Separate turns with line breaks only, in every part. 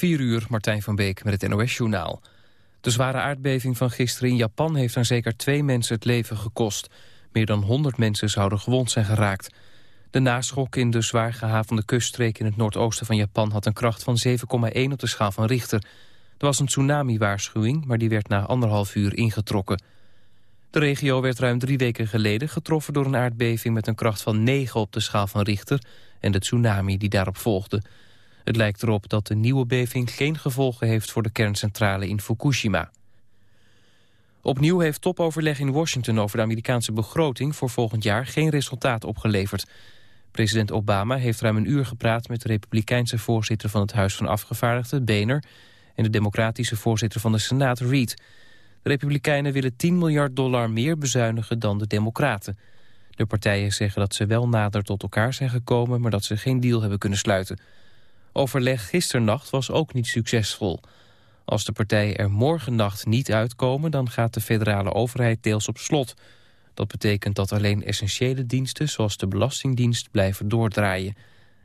4 uur, Martijn van Beek met het NOS-journaal. De zware aardbeving van gisteren in Japan heeft aan zeker twee mensen het leven gekost. Meer dan 100 mensen zouden gewond zijn geraakt. De naschok in de zwaar gehavende kuststreek in het noordoosten van Japan... had een kracht van 7,1 op de schaal van Richter. Er was een tsunami-waarschuwing, maar die werd na anderhalf uur ingetrokken. De regio werd ruim drie weken geleden getroffen door een aardbeving... met een kracht van 9 op de schaal van Richter en de tsunami die daarop volgde... Het lijkt erop dat de nieuwe beving geen gevolgen heeft voor de kerncentrale in Fukushima. Opnieuw heeft topoverleg in Washington over de Amerikaanse begroting voor volgend jaar geen resultaat opgeleverd. President Obama heeft ruim een uur gepraat met de republikeinse voorzitter van het Huis van Afgevaardigden, Boehner, en de democratische voorzitter van de Senaat, Reid. De republikeinen willen 10 miljard dollar meer bezuinigen dan de democraten. De partijen zeggen dat ze wel nader tot elkaar zijn gekomen, maar dat ze geen deal hebben kunnen sluiten. Overleg gisternacht was ook niet succesvol. Als de partijen er morgennacht niet uitkomen... dan gaat de federale overheid deels op slot. Dat betekent dat alleen essentiële diensten... zoals de Belastingdienst blijven doordraaien.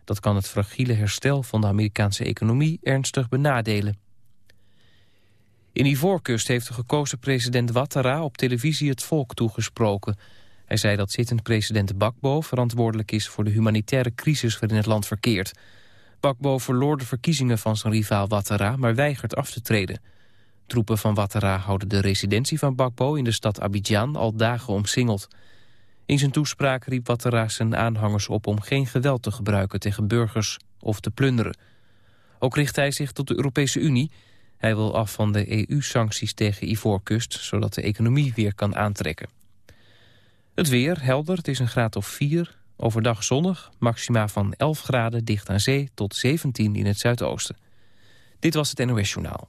Dat kan het fragiele herstel van de Amerikaanse economie ernstig benadelen. In Ivoorkust heeft de gekozen president Ouattara op televisie het volk toegesproken. Hij zei dat zittend president Bakbo verantwoordelijk is voor de humanitaire crisis waarin het land verkeert. Bakbo verloor de verkiezingen van zijn rivaal Ouattara, maar weigert af te treden. Troepen van Ouattara houden de residentie van Bakbo in de stad Abidjan al dagen omsingeld. In zijn toespraak riep Ouattara zijn aanhangers op om geen geweld te gebruiken tegen burgers of te plunderen. Ook richt hij zich tot de Europese Unie. Hij wil af van de EU-sancties tegen Ivoorkust, zodat de economie weer kan aantrekken. Het weer, helder, het is een graad of 4. Overdag zonnig, maxima van 11 graden dicht aan zee tot 17 in het zuidoosten. Dit was het NOS Journaal.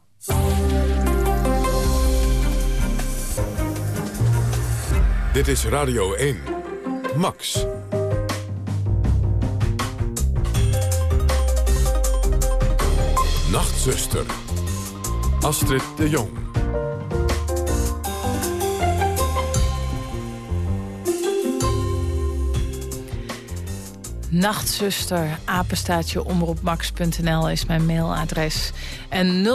Dit is Radio 1. Max. Nachtzuster. Astrid de Jong.
Nachtzuster, apenstaatje omroepmax.nl is mijn mailadres. En 0800-1121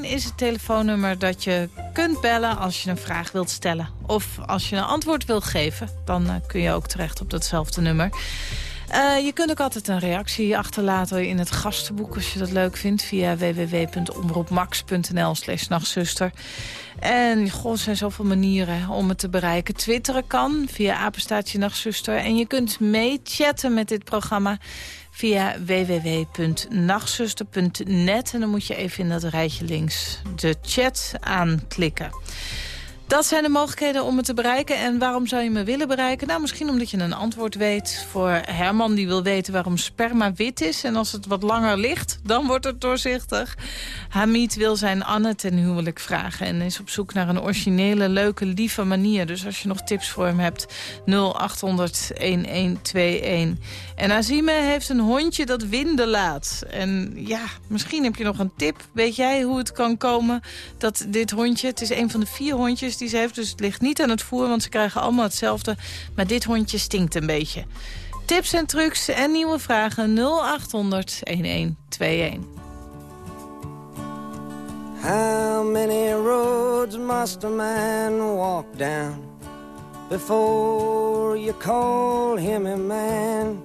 is het telefoonnummer dat je kunt bellen als je een vraag wilt stellen. Of als je een antwoord wilt geven, dan uh, kun je ook terecht op datzelfde nummer. Uh, je kunt ook altijd een reactie achterlaten in het gastenboek... als je dat leuk vindt, via www.omroepmax.nl slash nachtzuster. En goh, er zijn zoveel manieren om het te bereiken. Twitteren kan via apenstaatje nachtzuster. En je kunt meechatten met dit programma via www.nachtzuster.net. En dan moet je even in dat rijtje links de chat aanklikken. Dat zijn de mogelijkheden om me te bereiken. En waarom zou je me willen bereiken? Nou, misschien omdat je een antwoord weet voor Herman... die wil weten waarom sperma wit is. En als het wat langer ligt, dan wordt het doorzichtig. Hamid wil zijn Anne ten huwelijk vragen... en is op zoek naar een originele, leuke, lieve manier. Dus als je nog tips voor hem hebt, 0800-1121. En Azime heeft een hondje dat winden laat. En ja, misschien heb je nog een tip. Weet jij hoe het kan komen dat dit hondje... het is een van de vier hondjes die ze heeft, dus het ligt niet aan het voer... want ze krijgen allemaal hetzelfde, maar dit hondje stinkt een beetje. Tips en trucs en nieuwe vragen 0800 1121. How many roads must a man walk down before you call him a man?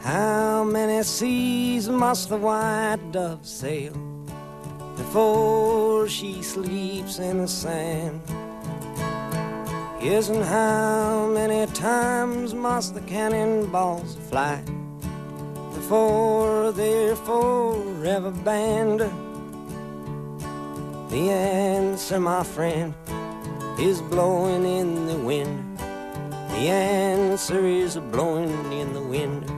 How many seas must the white dove sail before she sleeps in the sand? And how many times must the cannonballs fly before they're forever banned? The answer, my friend, is blowing in the wind. The answer is blowing in the wind.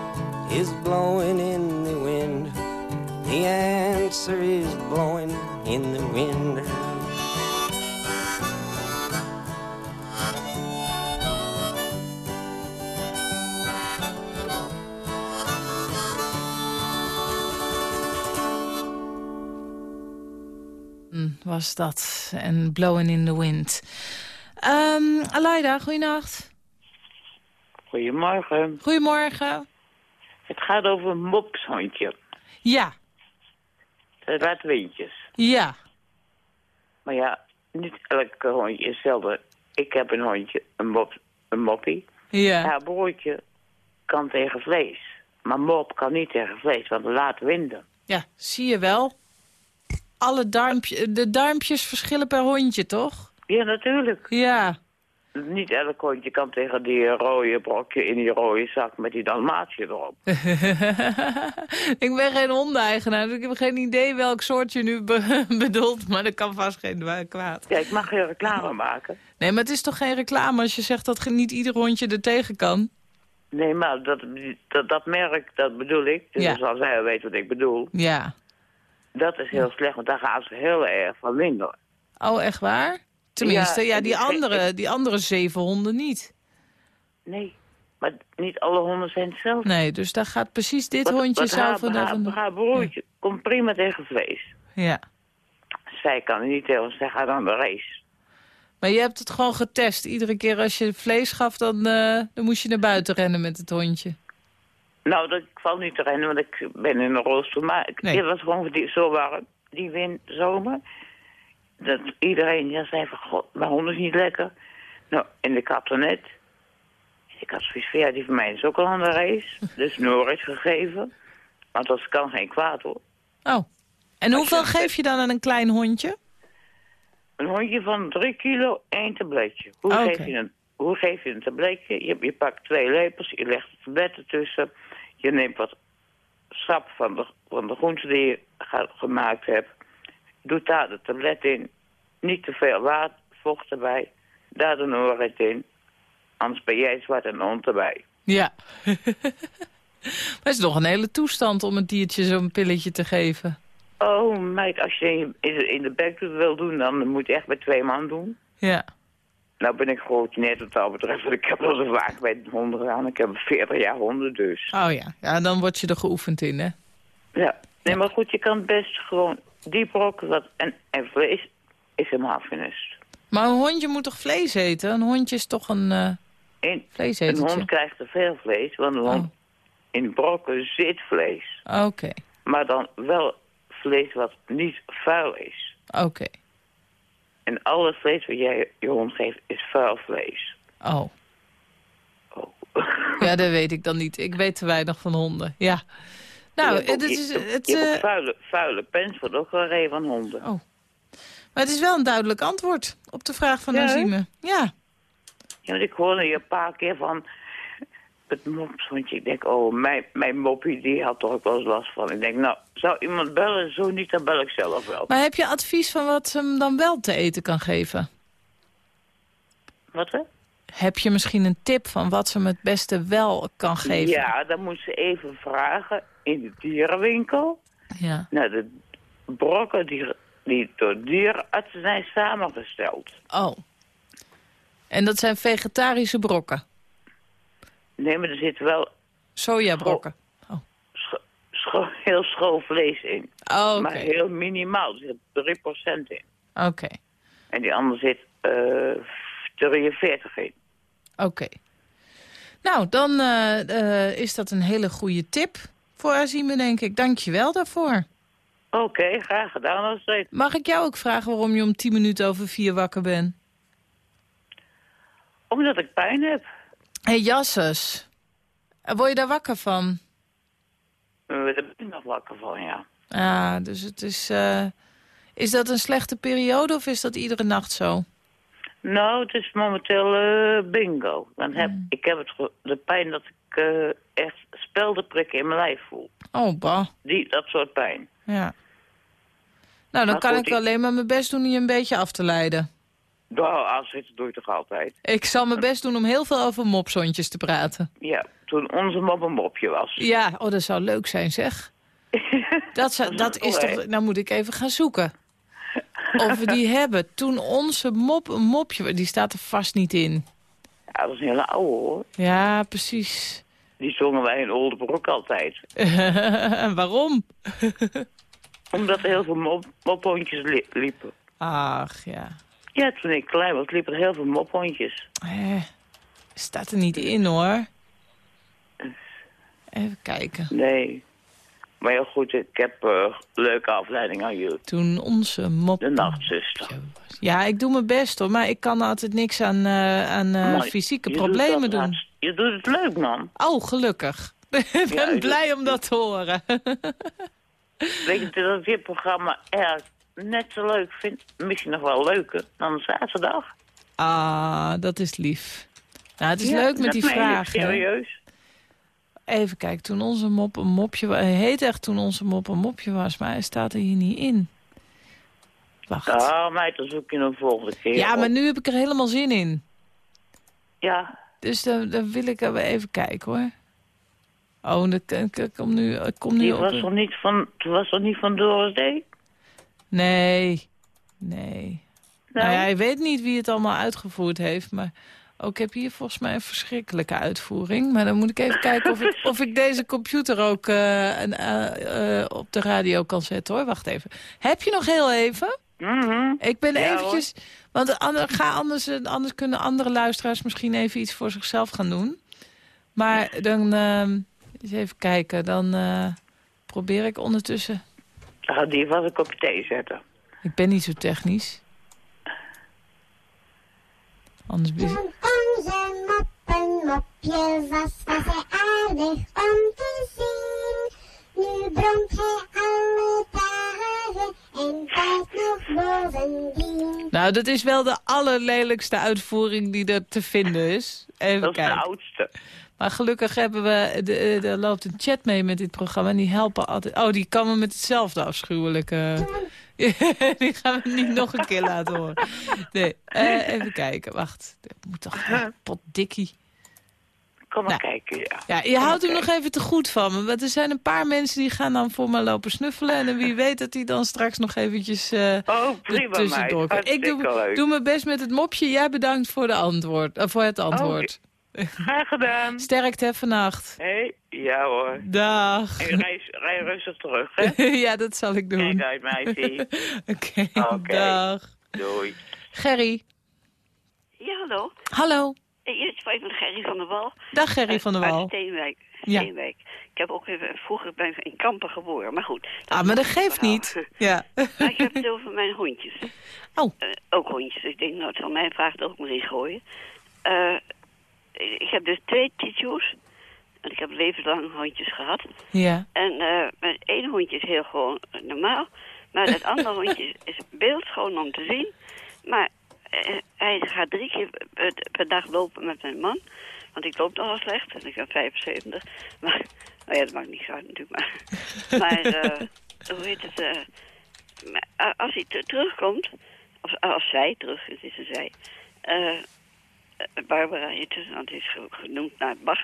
is blowing in the wind. The answer is blowing in the wind.
Hm, was dat. En Blowing in the Wind. Um, Aleida, goeienacht.
Goedemorgen.
Goedemorgen.
Het gaat over een mopshondje.
Ja.
Het laat windjes.
Ja.
Maar ja, niet elke hondje is hetzelfde. Ik heb een hondje, een, mop, een moppie.
Ja.
Haar broertje kan tegen vlees. Maar mop kan niet tegen vlees, want het laat winden.
Ja, zie je wel. Alle duimpje, de duimpjes verschillen per hondje, toch?
Ja, natuurlijk.
Ja.
Niet elk hondje kan tegen die rode brokje in die rode zak met die dalmaatje erop.
ik ben geen hondeneigenaar, dus ik heb geen idee welk soort je nu be bedoelt. Maar dat kan vast geen kwaad.
Ja, ik mag geen reclame maken.
Nee, maar het is toch geen reclame als je zegt dat niet ieder hondje er tegen kan?
Nee, maar dat, dat, dat merk, dat bedoel ik. Dus
Ja.
dan zal zij weten wat ik bedoel.
Ja.
Dat is heel slecht, want daar gaan ze heel erg van minderen.
Oh, echt waar? Tenminste,
Ja,
ja, die, andere, die andere zeven honden niet.
Nee, maar niet alle honden zijn hetzelfde.
Nee, dus daar gaat precies dit hondje zou
haar,
van...
haar,
van
haar broertje komt prima tegen vlees.
Ja.
Zij kan niet tegen, zij gaat aan de race.
Maar je hebt het gewoon getest. Iedere keer als je vlees gaf, dan, eh, dan moest je naar buiten rennen met het hondje.
Nou, dat, ik val niet te rennen, want ik ben in een rolstoel. Maar
Nee.
het was gewoon die, zo warm, die wind, zomer. Dat iedereen ja, zei van, god, mijn hond is niet lekker. Nou, en ik had er net. Ik had zoiets van, ja, die van mij is ook al aan de race. Dus Noris gegeven. Want dat kan geen kwaad, hoor.
Oh. En hoeveel geef je dan aan een klein hondje?
Een hondje van drie kilo, één tabletje. Hoe,
Oké.
geef, je een, hoe geef je een tabletje? Je, je pakt twee lepels, je legt het tablet ertussen. Je neemt wat sap van de, van de groente die je gemaakt hebt. Doet daar de tablet in. Niet te veel water, vocht erbij. Daar de noorheid in. Anders ben jij zwart en hond erbij.
Ja. maar het is nog een hele toestand om een diertje zo'n pilletje te geven.
Oh meid, als je in, de bek wil doen, dan moet je echt bij twee man doen.
Ja.
Nou ben ik groot net wat dat betreft, want ik heb al zo vaak bij de honden gedaan. Ik heb 40 jaar honden dus.
Oh ja. Ja, dan word je er geoefend in, hè?
Ja, nee, maar goed, je kan best gewoon die brokken wat, en, en vlees is helemaal finest.
Maar een hondje moet toch vlees eten? Een hondje is toch een eh
En een hond krijgt te veel vlees, want een hond
Oh.
in brokken zit vlees.
Oké.
Maar dan wel vlees wat niet vuil is.
Oké.
En al het vlees wat jij je hond geeft is vuil vlees.
Oh.
Oh.
Ja, dat weet ik dan niet. Ik weet te weinig van honden. Ja. Nou,
ook,
het is... Het,
je
eh,
vuile, vuile pens wordt ook gereden van honden.
Oh. Maar het is wel een duidelijk antwoord op de vraag van
Ja?
Nazime. Ja.
Ja, want ik hoorde je een paar keer van het mopshondje. Ik denk, oh, mijn, mijn moppie die had toch ook wel eens last van. Ik denk, nou, zou iemand bellen? Zo niet, dan bel ik zelf wel.
Maar heb je advies van wat ze hem dan wel te eten kan geven?
Wat hè?
Heb je misschien een tip van wat ze hem het beste wel kan geven?
Ja, dan moet ze even vragen in de dierenwinkel.
Ja.
Nou, de brokken die, die door dierenartsen zijn samengesteld.
Oh. En dat zijn vegetarische brokken?
Nee, maar er zit wel
Sojabrokken?
scho- scho- heel schoon vlees in.
Oh.
Maar heel minimaal. Er zit 3% in.
Oké.
En die andere zit eh 43 in.
Oké. Nou, dan eh, eh, is dat een hele goede tip voor Azime, denk ik. Dank je wel daarvoor.
Oké, graag gedaan Astrid.
Mag ik jou ook vragen waarom je om tien minuten over vier wakker bent?
Omdat ik pijn heb.
Hé, hey, Jasses. Word je daar wakker van?
Daar ben ik nog wakker van, ja.
Ja, dus het is... eh, is dat een slechte periode of is dat iedere nacht zo?
Nou, het is momenteel eh, bingo. Dan heb, Ik heb het, de pijn dat ik eh, echt speldenprikken in mijn lijf voel.
Oh, bah.
Die, dat soort pijn.
Ja. Nou, dan
Maar
kan
goed,
ik alleen maar mijn best doen om je een beetje af te leiden.
Nou, dat doe je toch altijd?
Ik zal mijn best doen om heel veel over mopsontjes te praten.
Ja, toen onze mop een mopje was.
Ja, oh, dat zou leuk zijn, zeg. Dat, zou, dat is toch... Nou moet ik even gaan zoeken. Of we die hebben. Toen onze mop een mopje... Die staat er vast niet in.
Ja, dat is een hele oude hoor.
Ja, precies.
Die zongen wij in Oldenbroek altijd.
En waarom?
Omdat er heel veel mop, mophondjes li- liepen.
Ach, ja.
Ja, toen ik klein was, liepen er heel veel mophondjes.
Eh, staat er niet in, hoor. Even kijken.
Nee. Maar heel goed, ik heb eh, leuke afleiding aan jullie.
Toen onze mop...
De nachtzuster.
Ja, ik doe mijn best, hoor. Maar ik kan altijd niks aan, eh, aan eh, fysieke problemen doen.
laatst- Je doet het leuk, man.
Oh, gelukkig. Ik ben
Ja,
blij om dat te horen.
Weet je dat ik dit programma erg net zo leuk vind, misschien nog wel leuker, dan zaterdag.
Ah, dat is lief. Nou, het is
Ja,
leuk met die vragen.
Serieus?
Even kijken, toen onze mop een mopje was. Hij heet echt toen onze mop een mopje was, maar hij staat er hier niet in. Wacht.
Ah, meid, dan zoek je een volgende keer
ja, maar nu heb ik er helemaal zin in.
Ja,
Dus dan, dan wil ik even kijken hoor. Oh, ik, kom nu, ik kom nu
die
op...
was toch niet van, was toch niet van Doris D?
Nee, nee. Nou,
Nou?
ja, hij weet niet wie het allemaal uitgevoerd heeft, maar... Ook ik heb hier volgens mij een verschrikkelijke uitvoering. Maar dan moet ik even kijken of ik, of ik deze computer ook eh, een, eh, eh, op de radio kan zetten hoor. Wacht even. Heb je nog heel even?
Mhm.
Ik ben
Ja,
eventjes... Want ander, ga anders, anders kunnen andere luisteraars misschien even iets voor zichzelf gaan doen. Maar dan... ehm, eens even kijken. Dan probeer ik ondertussen...
Gaat die vast een kopje thee zetten.
Ik ben niet zo technisch. Anders ben
Toen onze moppenmopje was, was hij aardig om te zien. Nu bromt hij alle dagen en kijkt nog bovendien.
Nou, dat is wel de allerlelijkste uitvoering die er te vinden is. Even
Dat is de
kijken.
oudste.
Maar gelukkig hebben we, de, eh, er loopt een chat mee met dit programma. En die helpen altijd. Oh, die kan me met hetzelfde afschuwelijke. die gaan we niet nog een keer laten horen. Nee, eh, even kijken. Wacht. Dat moet toch potdikkie.
Kom maar
Nou.
kijken, ja.
Ja, je houdt hem nog even te goed van me. Want er zijn een paar mensen die gaan dan voor me lopen snuffelen. En wie weet dat die dan straks nog eventjes eh
Oh, prima,
tussendoor. Ik doe, doe mijn best met het mopje. Jij bedankt voor, de antwoord, voor het antwoord.
Graag gedaan.
Sterkte vannacht.
Hé, hey, ja hoor.
Dag.
En rij, rij rustig terug, hè?
ja, dat zal ik doen.
Kijk uit, meisje.
Oké, dag.
Doei.
Gerry.
Ja, hallo.
Hallo.
Ik spreek met Gerry van der Wal.
Dag Gerry van der
Uit
Wal.
Steenwijk.
Ja.
Steenwijk. Ik heb ook even, vroeger ben ik in Kampen geboren, maar goed.
Ah, maar dat geeft niet. Ja.
Maar ik heb het over mijn hondjes.
Oh.
Eh, ook hondjes. Ik denk, nou, het zal mijn vraag er ook maar in gooien. Eh, ik heb dus twee titjoes. En ik heb levenslang hondjes gehad.
Ja.
En eh mijn ene hondje is heel gewoon normaal. Maar het andere hondje is beeldschoon om te zien. Maar eh, hij gaat drie keer per, dag lopen met mijn man. Want ik loop nogal slecht. En ik ben 75. Maar, nou ja, dat maakt niet uit natuurlijk. Maar, maar eh, hoe heet het? eh, als hij te- terugkomt. Of als zij terug is, is een zij. Eh, Barbara ze, die is ge- genoemd naar Bach.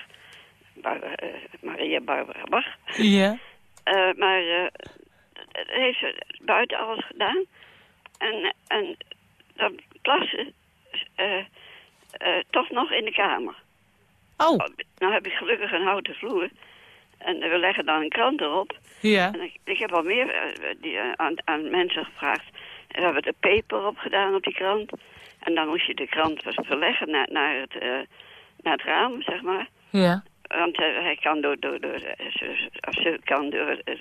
Eh, Maria Barbara Bach.
Ja.
Eh, maar eh, heeft ze buiten alles gedaan. En, en dan eh, eh, toch nog in de kamer.
Oh,
Nou heb ik gelukkig een houten vloer. En we leggen dan een krant erop.
ja.
En ik, ik heb al meer die, aan, aan mensen gevraagd. En we hebben er peper op gedaan op die krant. En dan moest je de krant ver- verleggen naar, naar, het, eh, naar het raam, zeg maar.
Ja.
Want eh, hij kan door, door, door, eh, ze, of ze kan door het,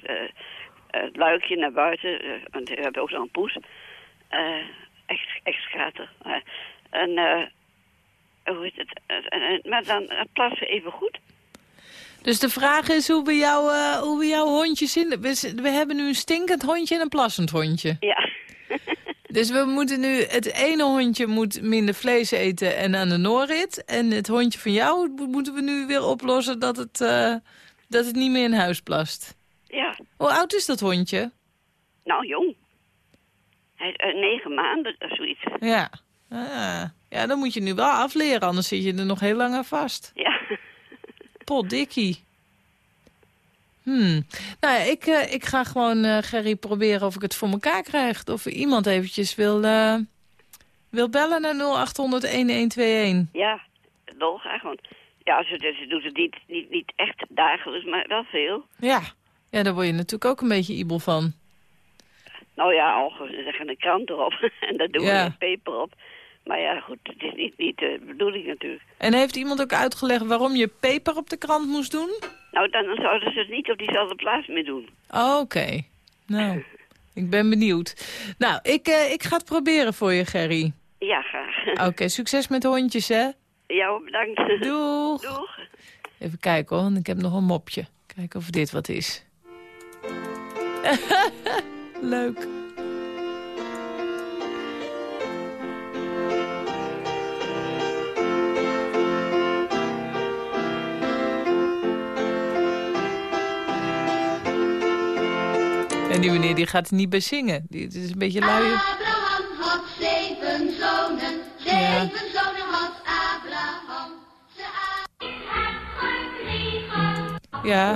het luikje naar buiten. want we hebben ook zo'n poes. ex, excrater. eh, en eh, hoe heet het? Maar dan plassen even goed.
Dus de vraag is hoe we, jou, hoe we jouw hondjes in... We, we hebben nu een stinkend hondje en een plassend hondje.
Ja.
Dus we moeten nu... Het ene hondje moet minder vlees eten en aan de Norit. En het hondje van jou mo- moeten we nu weer oplossen dat het, eh, dat het niet meer in huis plast.
ja.
Hoe oud is dat hondje?
Nou, jong. Hij is eh, negen maanden of zoiets.
Ja. Ah. Ja, dan moet je nu wel afleren, anders zit je er nog heel lang aan vast.
Ja.
Potdikkie. Hmm. Nou ja, ik, eh, ik ga gewoon, eh, Gerry, proberen of ik het voor elkaar krijg. Of iemand eventjes wil, eh, wil bellen naar 0800-1121.
Ja, dolgraag. Want ja, ze, ze doet het niet, niet, niet echt dagelijks, maar wel veel.
Ja. ja, daar word je natuurlijk ook een beetje ibel van.
Nou ja, al ze zeggen een krant erop. en daar doen we een peper op. Maar ja, goed, het is niet, niet de bedoeling natuurlijk.
En heeft iemand ook uitgelegd waarom je peper op de krant moest doen?
Nou, dan zouden ze het niet op diezelfde plaats meer doen.
Oh, Oké. Nou, ik ben benieuwd. Nou, ik, eh, ik ga het proberen voor je, Gerry.
Ja, graag.
Oké, succes met de hondjes, hè?
Ja, bedankt.
Doeg!
Doeg.
Even kijken hoor, want ik heb nog een mopje. Kijken of dit wat is. Leuk. Die meneer die gaat er niet bij zingen. Die, het is een beetje lui.
Abraham had zeven zonen,
Ja.
zeven zonen had Abraham. Ze Ik heb gekregen,
Ja.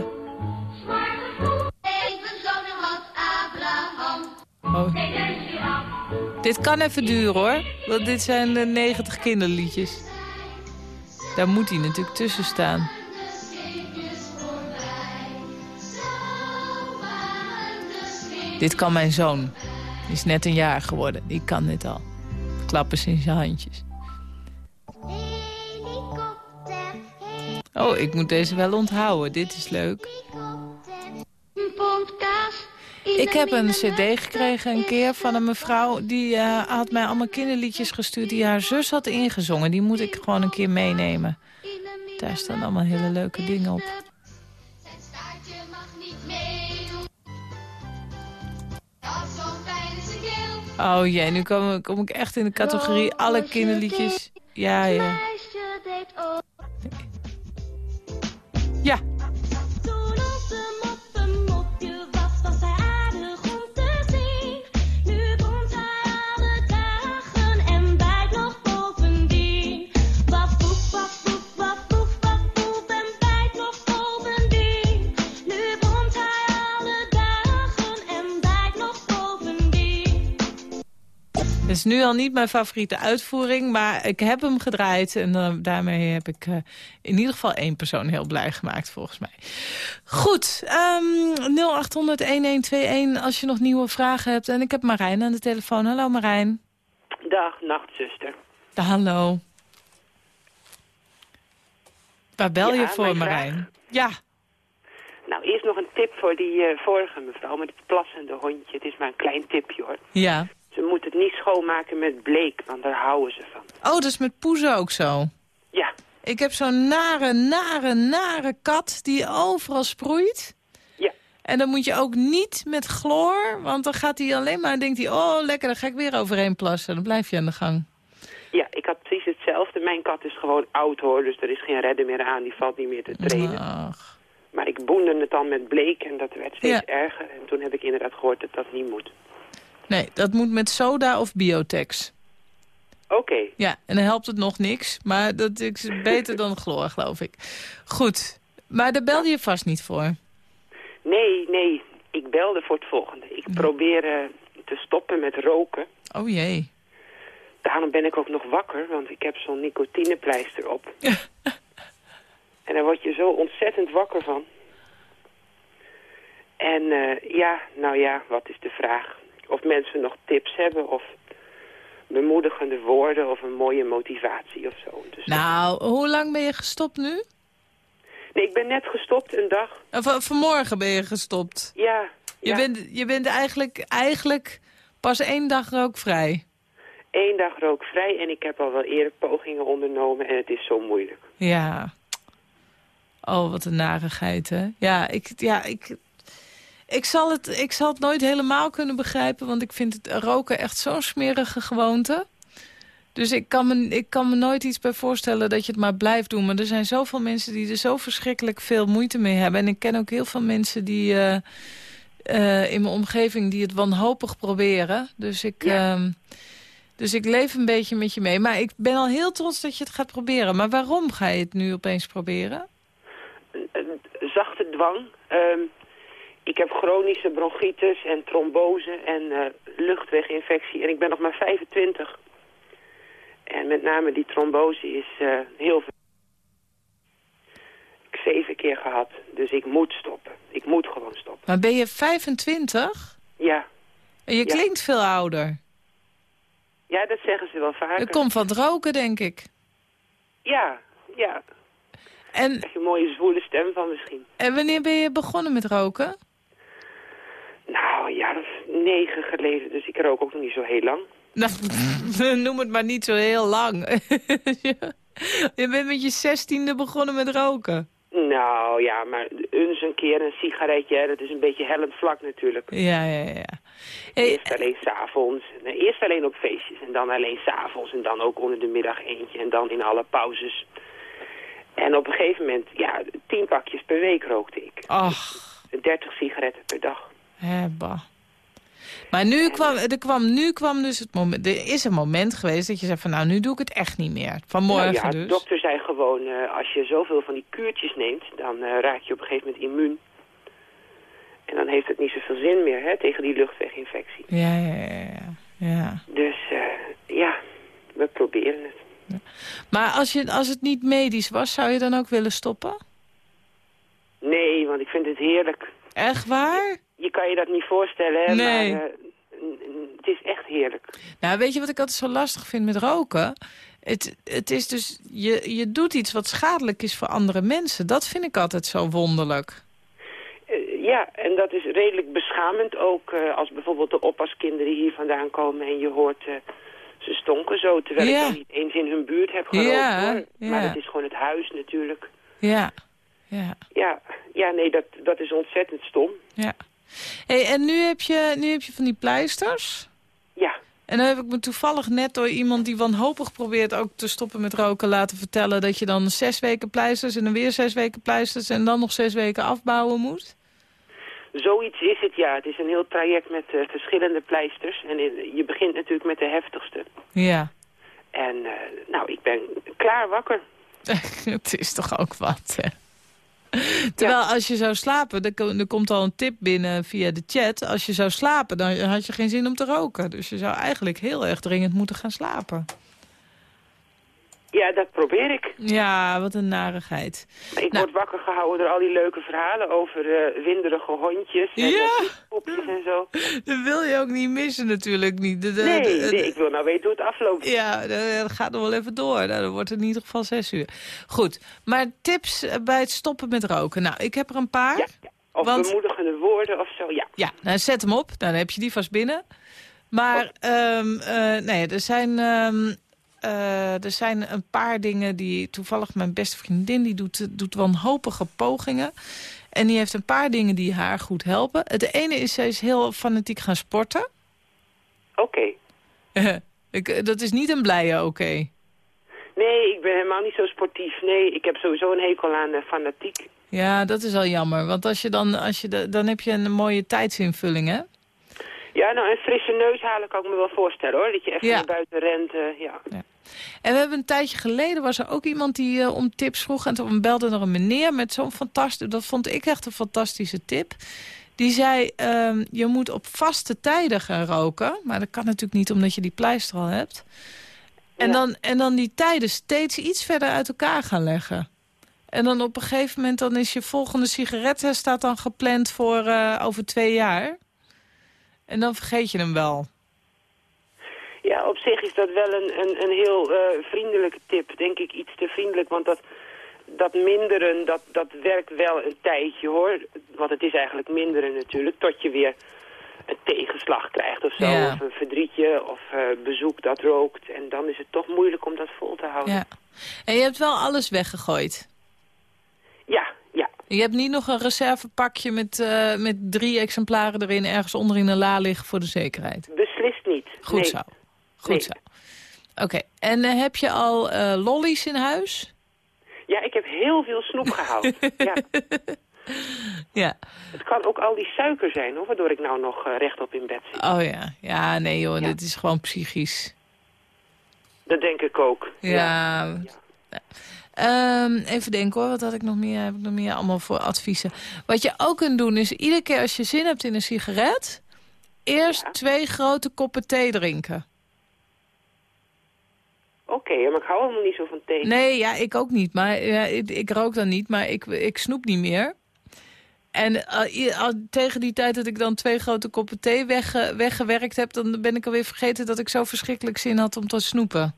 zeven zonen had Abraham.
Oh. Dit kan even duren hoor. Want dit zijn de 90 kinderliedjes. Daar moet hij natuurlijk tussen staan. Dit kan mijn zoon. Die is net een jaar geworden. Die kan dit al. Klappen ze in zijn handjes. Oh, ik moet deze wel onthouden. Dit is leuk. Ik heb een cd gekregen een keer van een mevrouw... die eh, had mij allemaal kinderliedjes gestuurd... die haar zus had ingezongen. Die moet ik gewoon een keer meenemen. Daar staan allemaal hele leuke dingen op. Oh jee, nu kom, kom ik echt in de categorie alle kinderliedjes. Ja, ja. Ja, is nu al niet mijn favoriete uitvoering, maar ik heb hem gedraaid. En eh, daarmee heb ik eh, in ieder geval één persoon heel blij gemaakt, volgens mij. Goed, ehm 0800-1121 als je nog nieuwe vragen hebt. En ik heb Marijn aan de telefoon. Hallo Marijn.
Dag, nachtzuster.
Hallo. Waar bel je voor, Marijn?
vraag.
Ja,
Nou, eerst nog een tip voor die eh, vorige mevrouw met het plassende hondje. Het is maar een klein tipje hoor.
ja.
Ze moet het niet schoonmaken met bleek, want daar houden ze van.
Oh, dat is met poezen ook zo.
Ja,
Ik heb zo'n nare, nare, nare kat die overal sproeit.
ja.
En dan moet je ook niet met chloor, want dan gaat hij alleen maar... denkt hij, oh lekker, dan ga ik weer overheen plassen. Dan blijf je aan de gang.
Ja, ik had precies hetzelfde. Mijn kat is gewoon oud hoor, dus er is geen redder meer aan. Die valt niet meer te trainen.
Ach.
Maar ik boende het dan met bleek en dat werd steeds
Ja.
erger. En toen heb ik inderdaad gehoord dat dat niet moet.
Nee, dat moet met soda of biotex.
Oké,
Ja, en dan helpt het nog niks. Maar dat is beter dan chloor, geloof ik. Goed, maar daar belde je vast niet voor.
nee, nee. ik belde voor het volgende. Ik probeer eh, te stoppen met roken.
Oh jee.
Daarom ben ik ook nog wakker, want ik heb zo'n nicotinepleister op. en daar word je zo ontzettend wakker van. En eh, ja, nou ja, wat is de vraag? Of mensen nog tips hebben of bemoedigende woorden of een mooie motivatie of zo. Dus
Nou, hoe lang ben je gestopt nu?
Nee, ik ben net gestopt een dag.
Of, eh, vanmorgen ben je gestopt.
Ja,
Je,
ja.
bent, je bent eigenlijk, eigenlijk pas één dag rookvrij.
één dag rookvrij en ik heb al wel eerder pogingen ondernomen en het is zo moeilijk.
Ja. Oh, wat een narigheid, hè? Ja, ik, ja, ik, ik, zal het, ik zal het nooit helemaal kunnen begrijpen... want ik vind het roken echt zo'n smerige gewoonte. Dus ik kan, me, ik kan me nooit iets bij voorstellen dat je het maar blijft doen. Maar er zijn zoveel mensen die er zo verschrikkelijk veel moeite mee hebben. En ik ken ook heel veel mensen die... eh, eh, in mijn omgeving die het wanhopig proberen. Dus ik,
Ja.
ehm, dus ik leef een beetje met je mee. Maar ik ben al heel trots dat je het gaat proberen. Maar waarom ga je het nu opeens proberen?
Zachte dwang. Ehm, ik heb chronische bronchitis en trombose en eh, luchtweginfectie en ik ben nog maar 25. En met name die trombose is eh, heel veel. Ik heb zeven keer gehad, dus ik moet stoppen. Ik moet gewoon stoppen.
Maar ben je 25?
Ja,
En je
Ja.
klinkt veel ouder.
ja dat zeggen ze wel vaker.
Dat komt van het roken, denk ik.
Ja, ja.
En,
Daar je een mooie zwoele stem van misschien.
en wanneer ben je begonnen met roken?
Nou, een jaar of negen geleden, dus ik rook ook nog niet zo heel lang.
Nou, noem het maar niet zo heel lang. je bent met je zestiende begonnen met roken.
Nou ja, maar eens een keer een sigaretje, hè, dat is een beetje hellend vlak natuurlijk.
Ja, ja, ja. Hey,
Eerst alleen s'avonds, nee, eerst alleen op feestjes en dan alleen s'avonds en dan ook onder de middag eentje en dan in alle pauzes. En op een gegeven moment, ja, tien pakjes per week rookte ik.
ach,
30 sigaretten per dag.
Hè, bah. Maar nu kwam, er kwam, nu kwam dus het moment... Er is een moment geweest dat je zei van... nou, nu doe ik het echt niet meer. Vanmorgen
nou ja, de
dus.
dokter zei gewoon, eh, als je zoveel van die kuurtjes neemt, dan eh, raak je op een gegeven moment immuun. En dan heeft het niet zoveel zin meer hè, tegen die luchtweginfectie.
Ja, ja, ja, ja. ja.
Dus eh, ja, we proberen het.
Maar als, je, als het niet medisch was, zou je dan ook willen stoppen?
Nee, want ik vind het heerlijk.
Echt waar?
Kan je dat niet voorstellen,
Nee.
maar eh, het is echt heerlijk.
Nou, weet je wat ik altijd zo lastig vind met roken? Het, het is dus, je, je doet iets wat schadelijk is voor andere mensen. Dat vind ik altijd zo wonderlijk.
Eh, ja, en dat is redelijk beschamend ook eh, als bijvoorbeeld de oppaskinderen hier vandaan komen en je hoort... ze stonken zo, terwijl
Ja.
ik nog niet eens in hun buurt heb gerookt.
Ja,
hoor.
ja.
Maar het is gewoon het huis natuurlijk.
Ja, ja,
Ja, ja nee, dat, dat is ontzettend stom.
ja. Hey, en nu heb, je, nu heb je van die pleisters.
Ja,
En dan heb ik me toevallig net door iemand die wanhopig probeert ook te stoppen met roken laten vertellen... dat je dan zes weken pleisters en dan weer zes weken pleisters... en dan nog zes weken afbouwen moet.
zoiets is het ja. Het is een heel traject met eh, verschillende pleisters. En je begint natuurlijk met de heftigste.
Ja,
En eh, nou, ik ben klaar wakker.
het is toch ook wat, hè? Terwijl als je zou slapen, er, ko- er komt al een tip binnen via de chat. Als je zou slapen, dan had je geen zin om te roken. Dus je zou eigenlijk heel erg dringend moeten gaan slapen.
Ja, dat probeer ik.
Ja, wat een narigheid.
Maar ik
Nou.
word wakker gehouden door al die leuke verhalen over eh, winderige hondjes en
Ja.
popjes en zo.
Dat wil je ook niet missen natuurlijk niet. De- de-
Nee,
de- de-
nee, ik wil nou weten hoe het afloopt.
Ja, dat gaat nog wel even door. Nou, dan wordt het in ieder geval zes uur. Goed, maar tips eh, bij het stoppen met roken. Nou, ik heb er een paar.
Ja, ja. Of
Want-
bemoedigende woorden of zo, ja.
Ja, nou, zet hem op. Dan heb je die vast binnen. Maar ehm, eh, nee, er zijn, ehm, eh, er zijn een paar dingen die... Toevallig mijn beste vriendin, die doet, doet wanhopige pogingen. En die heeft een paar dingen die haar goed helpen. Het ene is, zij is heel fanatiek gaan sporten.
Oké.
Dat is niet een blije oké.
Nee, ik ben helemaal niet zo sportief. Nee, ik heb sowieso een hekel aan eh, fanatiek.
Ja, dat is al jammer. Want als je dan, als je de, dan heb je een mooie tijdsinvulling, hè?
Ja, nou, een frisse neus halen kan ik me wel voorstellen, hoor. Dat je even
Ja.
naar buiten rent, eh, ja.
En we hebben een tijdje geleden, was er ook iemand die eh, om tips vroeg. En toen belde er een meneer met zo'n fantastisch... Dat vond ik echt een fantastische tip. Die zei, ehm, je moet op vaste tijden gaan roken. Maar dat kan natuurlijk niet omdat je die pleister al hebt. En,
Ja.
dan, en dan die tijden steeds iets verder uit elkaar gaan leggen. En dan op een gegeven moment dan is je volgende sigaret staat dan gepland voor eh, over twee jaar. En dan vergeet je hem wel.
Ja, op zich is dat wel een, een, een heel eh, vriendelijke tip. Denk ik iets te vriendelijk, want dat, dat minderen, dat, dat werkt wel een tijdje hoor. Want het is eigenlijk minderen natuurlijk, tot je weer een tegenslag krijgt of zo.
Ja.
Of een verdrietje of eh, bezoek dat rookt. En dan is het toch moeilijk om dat vol te houden.
Ja. En je hebt wel alles weggegooid. Je hebt niet nog een reservepakje met, eh, met drie exemplaren erin... ergens onder in een la liggen voor de zekerheid.
Beslist niet.
Goed
nee.
zo. Goed
Nee.
zo. Oké, en eh, heb je al eh, lollies in huis?
Ja, ik heb heel veel snoep gehaald. ja.
Ja.
Het kan ook al die suiker zijn, hoor, waardoor ik nou nog rechtop in bed zit.
Oh ja. Ja, nee joh,
Ja.
dit is gewoon psychisch.
Dat denk ik ook.
Ja. Ja. Ehm, even denken hoor, wat had ik nog meer, heb ik nog meer allemaal voor adviezen. Wat je ook kunt doen is, iedere keer als je zin hebt in een sigaret... eerst
Ja.
twee grote koppen thee drinken.
Oké, maar ik hou helemaal niet zo van thee.
Nee, ja, ik ook niet. Maar ja, ik, ik rook dan niet, maar ik, ik snoep niet meer. En eh, tegen die tijd dat ik dan twee grote koppen thee wegge- weggewerkt heb... dan ben ik alweer vergeten dat ik zo verschrikkelijk zin had om te snoepen.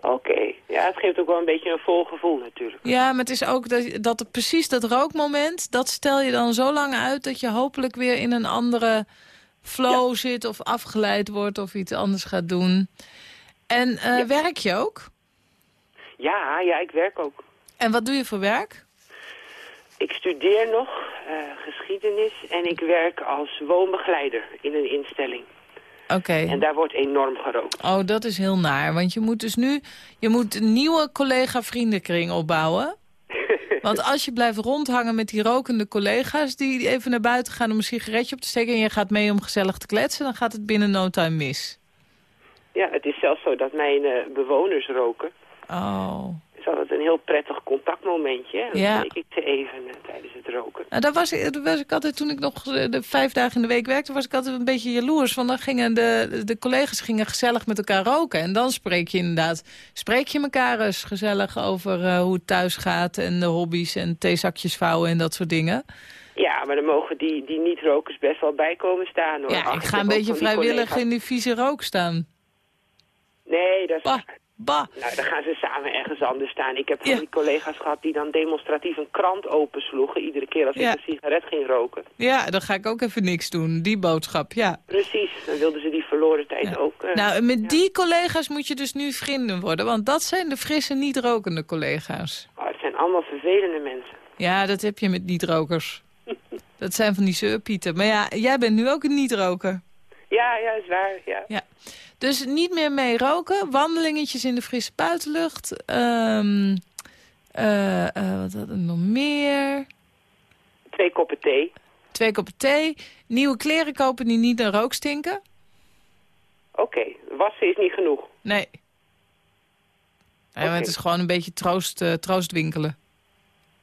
Oké, ja, het geeft ook wel een beetje een vol gevoel natuurlijk.
Ja, maar het is ook dat, dat precies dat rookmoment... dat stel je dan zo lang uit dat je hopelijk weer in een andere flow zit... of afgeleid wordt of iets anders gaat doen. En eh,
Ja.
werk je ook?
Ja, ja, ik werk ook.
En wat doe je voor werk?
Ik studeer nog eh, geschiedenis en ik werk als woonbegeleider in een instelling.
Oké.
En daar wordt enorm gerookt.
Oh, dat is heel naar. Want je moet dus nu je moet een nieuwe collega-vriendenkring opbouwen. Want als je blijft rondhangen met die rokende collega's... die even naar buiten gaan om een sigaretje op te steken... en je gaat mee om gezellig te kletsen... dan gaat het binnen no time mis.
Ja, het is zelfs zo dat mijn eh, bewoners roken.
Oh.
Is altijd een heel prettig contactmomentje. hè.
Ja.
ik ze even tijdens het roken.
Nou, daar was, daar was ik altijd, toen ik nog eh, de vijf dagen in de week werkte... was ik altijd een beetje jaloers. Want dan gingen de, de collega's gingen gezellig met elkaar roken. En dan spreek je inderdaad... spreek je elkaar eens gezellig over eh, hoe het thuis gaat... en de hobby's en theezakjes vouwen en dat soort dingen.
Ja, maar dan mogen die, die niet-rokers best wel bij komen staan. Hoor.
Ja, ik ga een beetje vrijwillig in die vieze rook staan.
Nee, dat is...
Bah, bah.
Nou, dan gaan ze samen ergens anders staan. Ik heb van
Ja.
die collega's gehad die dan demonstratief een krant opensloegen... iedere keer als
Ja.
ik een sigaret ging roken.
Ja, dan ga ik ook even niks doen. Die boodschap, ja.
Precies, dan wilden ze die verloren tijd
Ja.
ook... eh,
Nou, en met die collega's moet je dus nu vrienden worden. Want dat zijn de frisse, niet-rokende collega's.
Oh, het zijn allemaal vervelende mensen.
Ja, dat heb je met niet-rokers. Dat zijn van die zeurpieten. Maar ja, jij bent nu ook een niet-roker.
Ja, ja, is waar, ja.
Ja. Dus niet meer mee roken. Wandelingetjes in de frisse buitenlucht. Ehm eh, eh, wat had ik nog meer?
Twee koppen thee.
Twee koppen thee. Nieuwe kleren kopen die niet naar rook stinken.
Oké, wassen is niet genoeg.
Nee. Het is gewoon een beetje troost, eh, troostwinkelen.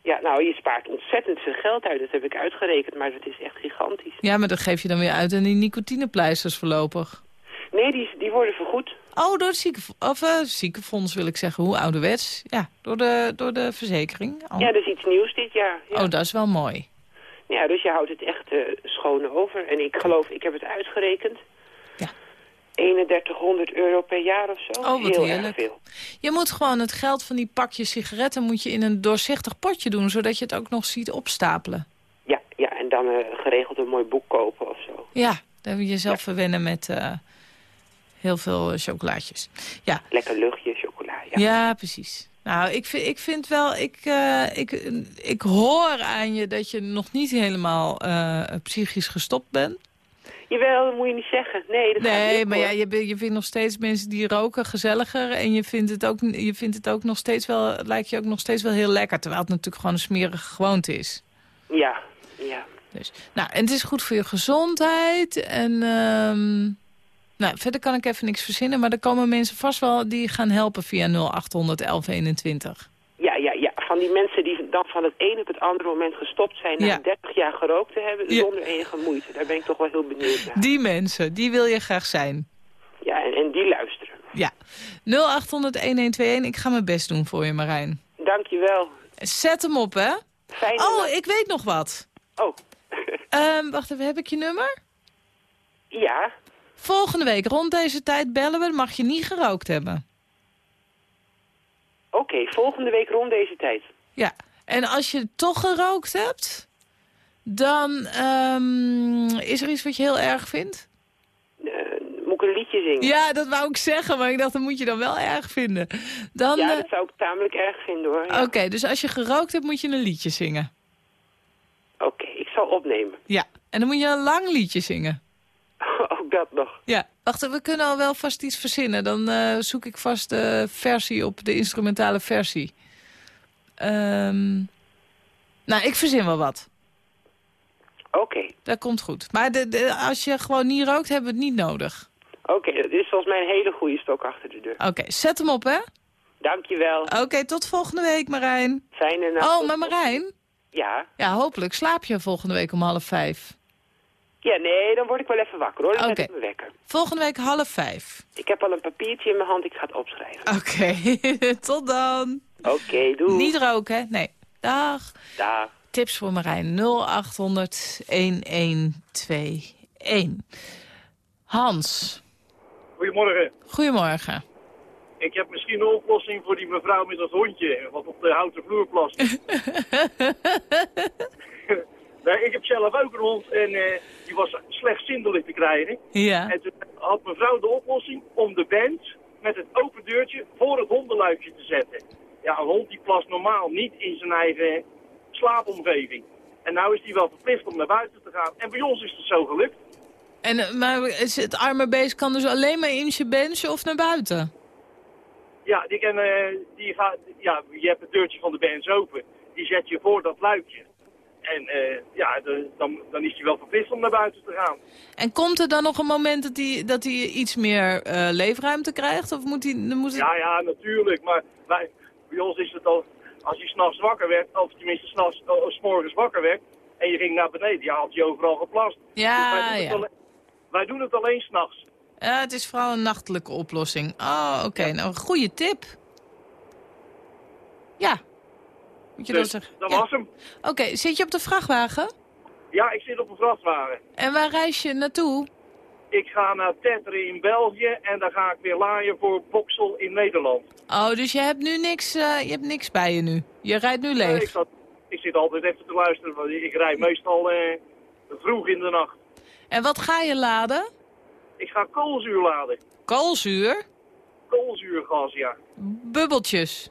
Ja, nou, je spaart ontzettend veel geld uit. Dat heb ik uitgerekend, maar dat is echt gigantisch.
Ja, maar dat geef je dan weer uit aan die nicotinepleisters voorlopig.
Nee, die, die worden vergoed.
Oh, door het zieke, of, eh, ziekenfonds wil ik zeggen. Hoe ouderwets? Ja, door de, door de verzekering. Oh.
Ja, dat is iets nieuws dit jaar. Ja.
oh, dat is wel mooi.
ja, dus je houdt het echt eh, schoon over. En ik geloof, ik heb het uitgerekend.
Ja.
3100 euro per jaar of zo.
Oh, wat
Heel
heerlijk.
veel.
Je moet gewoon het geld van die pakjes sigaretten... moet je in een doorzichtig potje doen... zodat je het ook nog ziet opstapelen.
Ja, ja, en dan eh, geregeld een mooi boek kopen of zo.
Ja, dan moet je jezelf verwennen met heel veel eh, chocolaatjes. Ja,
Lekker luchtje, chocola. Ja.
Ja, precies. Nou, ik vind, ik vind wel, ik, eh, ik, ik hoor aan je dat je nog niet helemaal eh, psychisch gestopt bent.
Jawel, dat moet je niet zeggen. Nee, dat
Nee, maar ja, je, je vindt nog steeds mensen die roken gezelliger. En je vindt het ook, je vindt het ook nog steeds wel, het lijkt je ook nog steeds wel heel lekker. Terwijl het natuurlijk gewoon een smerige gewoonte is.
Ja, ja.
Dus, nou, en het is goed voor je gezondheid. En ehm, nou, verder kan ik even niks verzinnen. Maar er komen mensen vast wel die gaan helpen via 0800 1121.
Ja, ja, ja. Van die mensen die dan van het een op het andere moment gestopt zijn... na
Ja.
30 jaar gerookt te hebben,
Ja.
zonder enige moeite. Daar ben ik toch wel heel benieuwd naar.
Die mensen, die wil je graag zijn.
Ja, en, en die luisteren.
Ja. 0800-1121, ik ga mijn best doen voor je, Marijn.
Dankjewel.
Zet hem op, hè?
Fijne
Oh, ik weet nog wat.
Oh,
Ehm, wacht even, heb ik je nummer?
ja.
Volgende week rond deze tijd bellen we, mag je niet gerookt hebben.
Oké, volgende week rond deze tijd.
Ja, en als je toch gerookt hebt, dan ehm, is er iets wat je heel erg vindt?
Eh, moet ik een liedje zingen?
Ja, dat wou ik zeggen, maar ik dacht, dat moet je dan wel erg vinden. Dan,
Ja,
eh,
dat zou ik tamelijk erg vinden hoor. Ja.
Oké, dus als je gerookt hebt, moet je een liedje zingen.
Oké, ik zal opnemen.
Ja, en dan moet je een lang liedje zingen.
Ook dat nog.
Ja, wacht, we kunnen al wel vast iets verzinnen. Dan eh, zoek ik vast de versie op, de instrumentale versie. Ehm, nou, ik verzin wel wat.
Oké,
Dat komt goed. Maar de, de- als je gewoon niet rookt, hebben we het niet nodig.
oké, dat is volgens mij een hele goede stok achter de deur.
Oké, zet hem op, hè?
Dankjewel.
Oké, tot volgende week, Marijn.
Fijne nacht.
Oh, maar Marijn?
Ja.
Ja, hopelijk slaap je volgende week om half vijf.
Ja, nee, dan word ik wel even wakker hoor. Dan zet ik wekker.
Volgende week half vijf.
Ik heb al een papiertje in mijn hand, ik ga het opschrijven.
Oké, tot dan.
Oké, doei.
Niet roken, hè? Nee. Dag.
Dag.
Tips voor Marijn 0800 1121. Hans,
Goedemorgen.
goedemorgen.
Ik heb misschien een oplossing voor die mevrouw met dat hondje, wat op de houten vloer plast. nee, ik heb zelf ook een hond en eh, die was slecht zindelijk te krijgen.
Ja.
En toen had mevrouw de oplossing om de band met het open deurtje voor het hondenluikje te zetten. Ja, een hond die plast normaal niet in zijn eigen slaapomgeving. En nou is die wel verplicht om naar buiten te gaan. En bij ons is het zo gelukt.
En, eh, maar is het arme beest kan dus alleen maar in zijn bench of naar buiten?
Ja, die kan, eh, die gaat, ja, je hebt het deurtje van de bands open. Die zet je voor dat luikje. En eh, ja, de- dan, dan is hij wel verplicht om naar buiten te gaan.
En komt er dan nog een moment dat hij, dat hij iets meer eh, leefruimte krijgt? Of moet hij... dan Moet.
Ja, ja, natuurlijk. Maar bij, bij ons is het al, als hij s'nachts wakker werd, of tenminste s'nachts, uh, s morgens wakker werd, en je ging naar beneden, ja, had hij overal geplast.
Ja,
Dus wij, doen het
ja.
alleen, wij doen het alleen s'nachts.
Ja, het is vooral een nachtelijke oplossing. Oh, oké. Nou, een goede tip. Ja. Moet je dat
Dus
zeggen?
dat
Ja.
was hem.
Oké, zit je op de vrachtwagen?
Ja, ik zit op een vrachtwagen.
En waar reis je naartoe?
Ik ga naar Tetteren in België en dan ga ik weer laaien voor Boksel in Nederland.
Oh, dus je hebt nu niks, eh, je hebt niks bij je nu. Je rijdt nu
Nee, ik,
leeg.
zat, ik zit altijd even te luisteren, want ik rijd meestal eh, vroeg in de nacht.
En wat ga je laden?
Ik ga koolzuur laden.
Koolzuur?
Koolzuurgas, ja.
Bubbeltjes.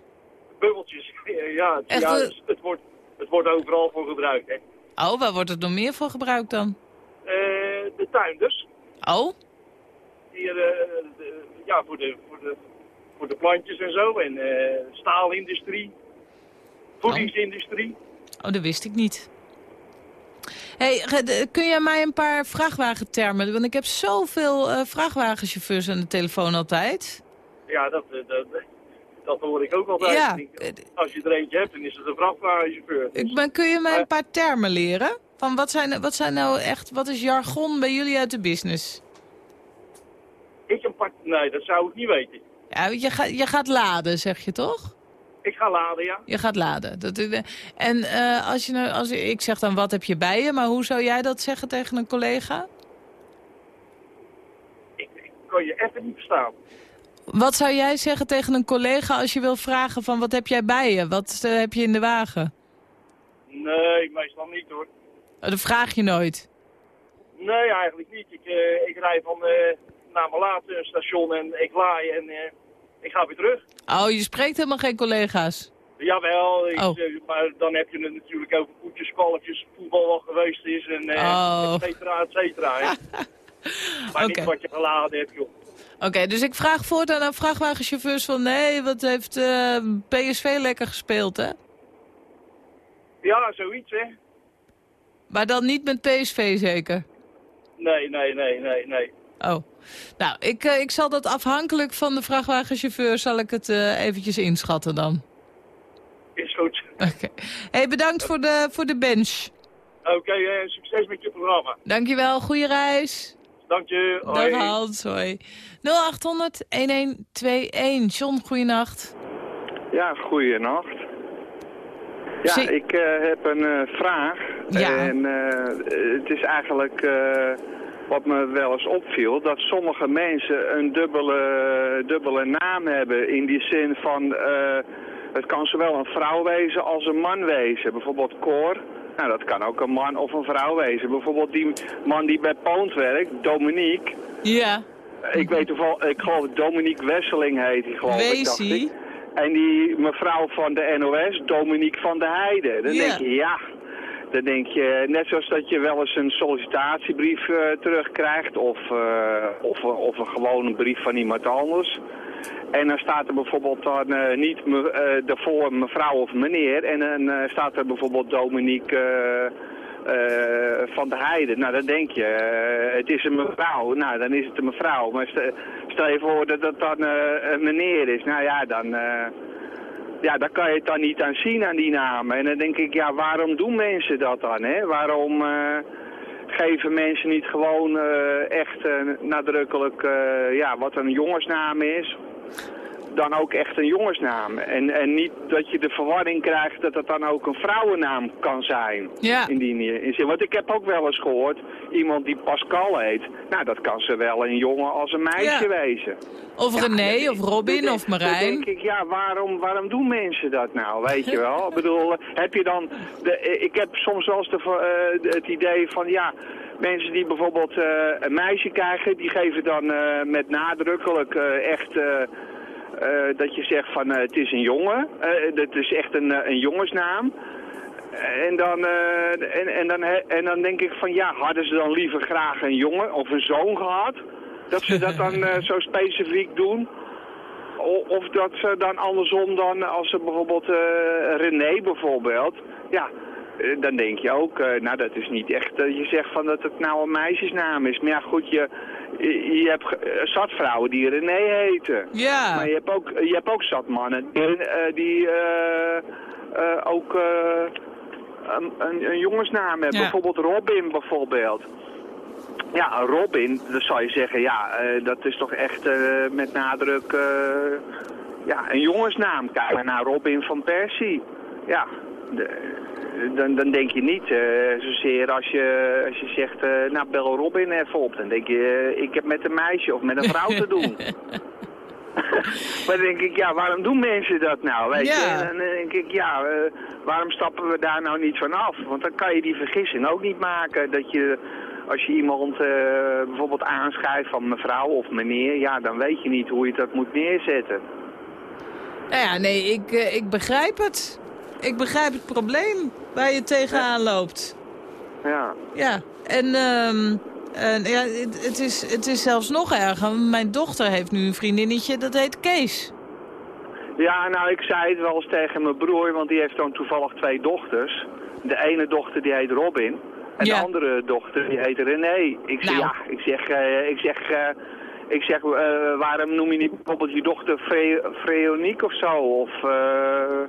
Bubbeltjes. ja, het, ja,
eh?
het, het wordt, het wordt overal voor gebruikt. Hè.
Oh, waar wordt het nog meer voor gebruikt dan?
Eh, de tuinders,
Oh,
eh, de- ja, voor de, voor, de, voor de plantjes en zo. En eh, staalindustrie, voedingsindustrie.
oh, dat wist ik niet. hey, kun jij mij een paar vrachtwagentermen... Want ik heb zoveel vrachtwagenchauffeurs aan de telefoon altijd.
Ja, dat, dat, dat hoor ik ook altijd.
Ja.
Denk, Als je er eentje hebt, dan is het een vrachtwagenchauffeur.
Ik, maar kun je mij een paar termen leren? Van wat zijn, wat zijn nou echt... Wat is jargon bij jullie uit de business?
Ik een part... Nee, dat zou ik niet weten.
Ja, je, gaat je gaat laden, zeg je toch?
Ik ga laden, ja.
Je gaat laden. Dat, is- en eh, als je nou, als ik zeg dan wat heb je bij je, maar hoe zou jij dat zeggen tegen een collega?
Ik, ik kan je even niet verstaan.
Wat zou jij zeggen tegen een collega als je wil vragen van wat heb jij bij je? Wat eh, heb je in de wagen?
Nee, meestal niet hoor.
Oh, dat vraag je nooit.
Nee, eigenlijk niet. Ik, eh, ik rij van eh, naar mijn laatste station en ik laai en ik ga weer terug.
Oh, je spreekt helemaal geen collega's.
Jawel, ik,
Oh.
maar dan heb je het natuurlijk over koetjes, kalfjes, voetbal wat geweest is en
Oh.
et cetera, et cetera. maar niet wat je geladen hebt, joh.
Oké, dus ik vraag voortaan aan vrachtwagenchauffeurs van... nee, wat heeft eh, PSV lekker gespeeld, hè?
Ja, zoiets, hè.
Maar dan niet met PSV zeker?
Nee, nee, nee, nee, nee.
Oh. Nou, ik, eh, ik zal dat afhankelijk van de vrachtwagenchauffeur... zal ik het eh, eventjes inschatten dan.
Is goed.
Oké. Hey, bedankt voor de, voor de bench.
Oké, succes met je programma.
Dankjewel, goede reis.
Dank je.
Dag
Hoi.
Hans, hoi. 0800 1121. John, goeienacht.
Ja, goeienacht. Ja, ik eh, heb een eh, vraag.
Ja.
En eh, het is eigenlijk eh, wat me wel eens opviel, dat sommige mensen een dubbele, dubbele naam hebben. In die zin van, eh, het kan zowel een vrouw wezen als een man wezen. Bijvoorbeeld Cor. Nou, dat kan ook een man of een vrouw wezen. Bijvoorbeeld die man die bij Poont werkt, Dominique.
Ja,
Ik weet toevallig, ik geloof Dominique Wesseling heet hij geloof ik, dacht ik. En die mevrouw van de NOS, Dominique van der Heijden. Dan
Ja.
denk je, ja, dan denk je, net zoals dat je wel eens een sollicitatiebrief eh, terugkrijgt of, eh, of, of een gewone brief van iemand anders. En dan staat er bijvoorbeeld dan eh, niet me, daarvoor mevrouw of meneer en dan staat er bijvoorbeeld Dominique van der Heijden. Nou, dan denk je, het is een mevrouw. Nou, dan is het een mevrouw. Maar stel, je voor dat het dan een meneer is. Nou ja, dan, ja, dan kan je het dan niet aan zien aan die namen. En dan denk ik, ja, waarom doen mensen dat dan? Hè? Waarom eh, geven mensen niet gewoon eh, echt eh, nadrukkelijk ja, wat een jongensnaam is? Dan ook echt een jongensnaam. En, en niet dat je de verwarring krijgt dat het dan ook een vrouwennaam kan zijn.
Ja.
In die in zin. Want ik heb ook wel eens gehoord, iemand die Pascal heet. Nou, dat kan zowel een jongen als een meisje
Ja.
wezen.
of René, of Robin, of
denk- Dan
Marijn.
denk ik, ja, waarom, waarom doen mensen dat nou? Weet je wel? ik bedoel, heb je dan... De, ik heb soms wel eens de, de- het idee van, ja... Mensen die bijvoorbeeld eh, een meisje krijgen, die geven dan eh, met nadrukkelijk echt... eh, eh, dat je zegt van eh, het is een jongen, Eh dat is echt een, eh, een jongensnaam. En dan, eh, en, en, dan, en dan denk ik van ja, hadden ze dan liever graag een jongen of een zoon gehad? Dat ze dat dan eh, zo specifiek doen? O- Of dat ze dan andersom dan, als ze bijvoorbeeld eh, René bijvoorbeeld, ja, eh, dan denk je ook, eh, nou dat is niet echt je zegt van dat het nou een meisjesnaam is. Maar ja goed, je, je, hebt eh, zat vrouwen die René heten.
Ja.
Maar je hebt ook, je hebt ook zat mannen die, eh, die eh, eh, ook eh, een, een, een jongensnaam hebben.
Ja.
Bijvoorbeeld Robin bijvoorbeeld. Ja, Robin, dan zou je zeggen, ja, eh, dat is toch echt eh, met nadruk eh, ja, een jongensnaam. Kijk maar naar Robin van Persie. Ja, dan, dan denk je niet eh, zozeer als je, als je zegt, eh, nou bel Robin even op. Dan denk je, eh, ik heb met een meisje of met een vrouw te doen. maar dan denk ik, ja, waarom doen mensen dat nou? Weet
Ja.
je? En dan denk ik, ja, waarom stappen we daar nou niet van af? Want dan kan je die vergissing ook niet maken dat je, als je iemand bijvoorbeeld aanschrijft van mevrouw of meneer, ja, dan weet je niet hoe je dat moet neerzetten.
Nou ja, nee, ik, ik begrijp het. Ik begrijp het probleem waar je tegenaan loopt.
Ja.
Ja, en, ehm, en ja, het, het is, het is zelfs nog erger. Mijn dochter heeft nu een vriendinnetje, dat heet Kees.
Ja, nou, ik zei het wel eens tegen mijn broer, want die heeft dan toevallig twee dochters. De ene dochter die heet Robin en
Ja.
de andere dochter die heet René. Ik zeg,
Nou.
ja, ik zeg, eh, ik zeg, eh, ik zeg eh, waarom noem je niet bijvoorbeeld je dochter Fre Freonique of zo? Of, eh,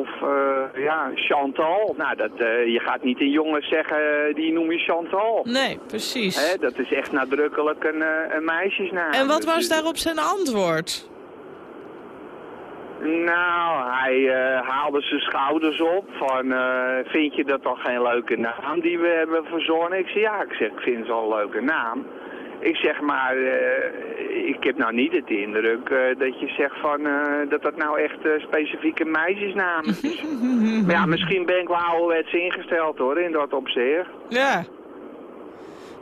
of eh, ja, Chantal. Nou, dat, eh, je gaat niet een jongen zeggen, eh, die noem je Chantal.
Nee, precies.
Hè, dat is echt nadrukkelijk een, een meisjesnaam.
En wat was
Dus-
daarop zijn antwoord?
Nou, hij haalde zijn schouders op van, vind je dat dan geen leuke naam die we hebben verzonnen? Ik zei, ja, ik zeg, ik vind het wel een leuke naam. Ik zeg maar, eh, ik heb nou niet het indruk eh, dat je zegt van, eh, dat dat nou echt specifiek een meisjesnaam is. maar ja, misschien ben ik wel ouderwets ingesteld hoor, in dat opzicht.
Ja.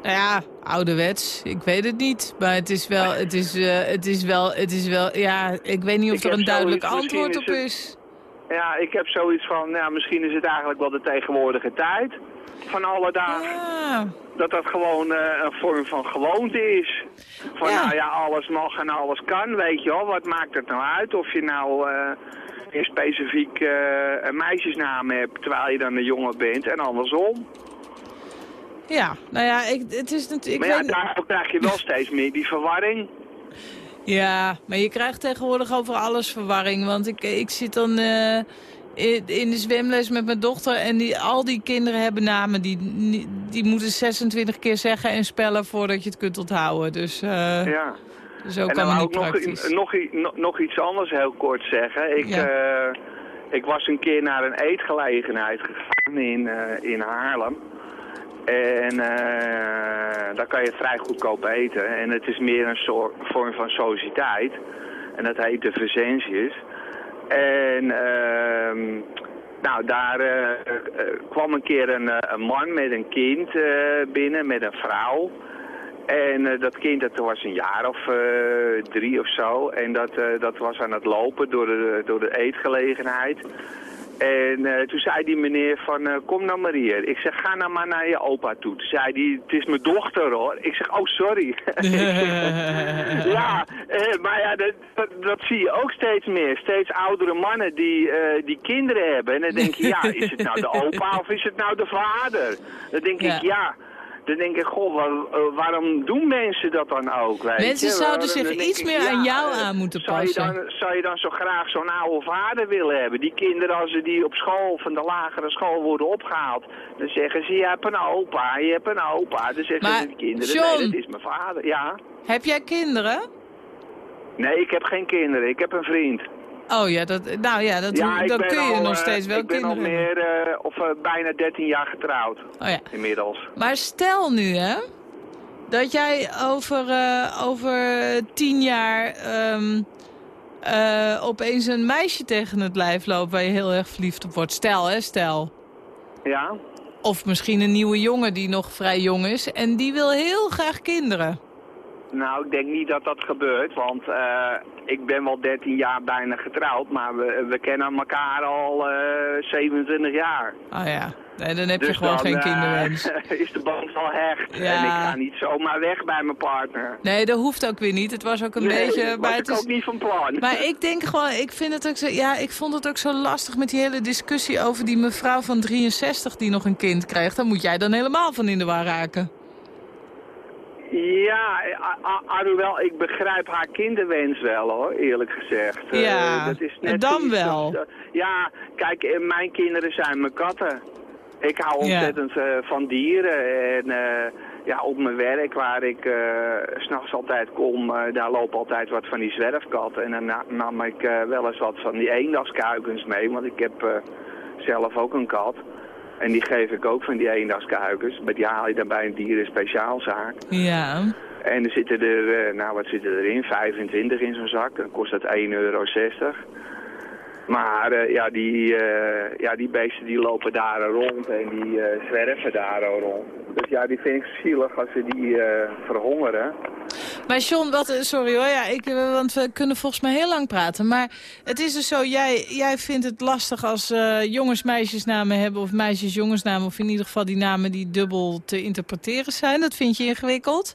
Nou ja, ouderwets. Ik weet het niet. Maar het is wel, het is, het is wel, het is wel, ja, ik weet niet of
Ik
er een duidelijk antwoord op
is het-
is.
Ja, ik heb zoiets van, ja, misschien is het eigenlijk wel de tegenwoordige tijd van alle dagen.
Ja.
dat dat gewoon eh, een vorm van gewoonte is. Van
Ja.
nou ja, alles mag en alles kan, weet je wel. Wat maakt het nou uit of je nou eh, een specifiek eh, een meisjesnaam hebt terwijl je dan een jongen bent en andersom.
Ja, nou ja, ik, het is natuurlijk...
maar ja, daardoor krijg je wel steeds meer die verwarring.
Ja, maar je krijgt tegenwoordig over alles verwarring. Want ik, ik zit dan... eh, in, de zwemles met mijn dochter. En die, al die kinderen hebben namen. Die, die, moeten 26 keer zeggen en spellen voordat je het kunt onthouden. Dus eh
Ja.
zo
en
kan
dan
niet
ik nog, nog, i- no- nog iets anders heel kort zeggen. Ik,
Ja.
eh, ik was een keer naar een eetgelegenheid gegaan in, eh, in Haarlem. En eh, daar kan je vrij goedkoop eten. En het is meer een soort vorm van sociëteit. En dat heet de Versentius. En ehm, nou, daar eh, eh, kwam een keer een, een man met een kind binnen, met een vrouw. En dat kind dat was een jaar of drie of zo. En dat, dat was aan het lopen door de, door de eetgelegenheid. En eh, toen zei die meneer van, eh, kom nou maar hier. Ik zeg, ga nou maar naar je opa toe. Toen zei hij, het is mijn dochter hoor. Ik zeg, oh sorry. ja, eh, maar ja, dat, dat, dat zie je ook steeds meer. Steeds oudere mannen die, eh, die kinderen hebben. En dan denk je, ja, is het nou de opa of is het nou de vader? Dan denk
Ja.
ik, ja. Dan denk ik, goh, eh, waarom doen mensen dat dan ook? Weet
Mensen
je?
zouden zich iets
ik,
meer aan jou
eh,
aan moeten
zou je
passen.
dan, zou je dan zo graag zo'n oude vader willen hebben? Die kinderen, als ze die op school, van de lagere school worden opgehaald, dan zeggen ze, je hebt een opa, je hebt een opa. Dan zeggen
Maar,
de kinderen,
John-
nee, dat is mijn vader. Ja.
Heb jij kinderen?
Nee, ik heb geen kinderen, ik heb een vriend.
Oh ja, dat, nou ja, dat,
ja, ik ben
kun je
al,
nog
eh,
steeds wel
Ik ben al
kinderen hebben.
meer, eh, of eh, bijna 13 jaar getrouwd,
Oh ja.
inmiddels.
Maar stel nu, hè, dat jij over, eh, over tien jaar ehm, eh, opeens een meisje tegen het lijf loopt waar je heel erg verliefd op wordt. Stel, hè, stel.
Ja?
Of misschien een nieuwe jongen die nog vrij jong is en die wil heel graag kinderen.
Nou, ik denk niet dat dat gebeurt, want eh, ik ben wel 13 jaar bijna getrouwd, maar we, we kennen elkaar al eh 27 jaar.
Oh ja, nee, dan heb je
Dus
gewoon
dan,
geen kinderwens.
is de band wel hecht.
Ja.
En ik ga niet zomaar weg bij mijn partner.
Nee, dat hoeft ook weer niet. Het was ook een
nee,
beetje...
was
Maar
ik
het is,
ook niet van plan.
Maar ik denk gewoon, ik vind het ook zo, ja, ik vond het ook zo lastig met die hele discussie over die mevrouw van 63 die nog een kind krijgt. Daar moet jij dan helemaal van in de war raken.
Ja, alhoewel ik begrijp haar kinderwens wel hoor, eerlijk gezegd. Eh,
Ja,
dat is net
dan wel.
eh, ja, kijk, eh, mijn kinderen zijn mijn katten. Ik hou
Ja.
ontzettend van dieren. En eh, ja, op mijn werk waar ik eh, s s'nachts altijd kom, daar lopen altijd wat van die zwerfkatten. En dan na- nam ik wel eens wat van die eendagskuikens mee, want ik heb zelf ook een kat. En die geef ik ook van die eendagskuikens. Maar die haal je dan bij een dierenspeciaalzaak.
Ja.
En er zitten er, eh, nou wat zitten erin? 25 in zo'n zak. Dan kost dat 1,60 euro. Maar eh, ja, die, eh, ja, die beesten die lopen daar rond en die eh, zwerven daar rond. Dus ja, die vind ik zielig als ze die verhongeren.
Maar John, wat, sorry hoor, ja, ik, want we kunnen volgens mij heel lang praten. Maar het is dus zo, jij, jij vindt het lastig als eh, jongens meisjesnamen hebben... of meisjes jongensnamen, of in ieder geval die namen die dubbel te interpreteren zijn. Dat vind je ingewikkeld.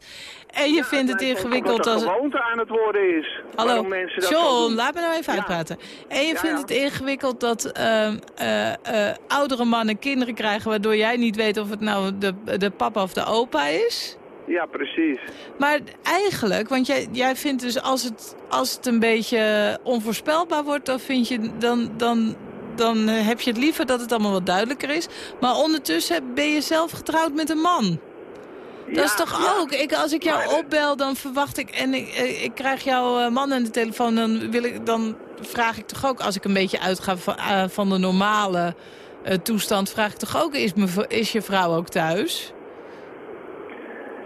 En je vindt het ingewikkeld
als... het gewoonte aan het worden is.
Hallo, John, laat me nou even
Ja.
uitpraten. En je
Ja,
vindt. Het ingewikkeld dat ehm, eh, eh, oudere mannen kinderen krijgen... waardoor jij niet weet of het nou de, de papa of de opa is?
Ja, precies.
Maar eigenlijk, want jij, jij vindt dus als het, als het een beetje onvoorspelbaar wordt... dan, vind je, dan, dan, dan heb je het liever dat het allemaal wat duidelijker is. Maar ondertussen ben je zelf getrouwd met een man. Dat is toch
ja.
ook? Ik, als ik jou
Maar, eh,
opbel, dan verwacht ik... en ik, ik krijg jouw man aan de telefoon... Dan, wil ik, dan vraag ik toch ook, als ik een beetje uitga van, eh, van de normale eh, toestand... vraag ik toch ook, is, me, is je vrouw ook thuis?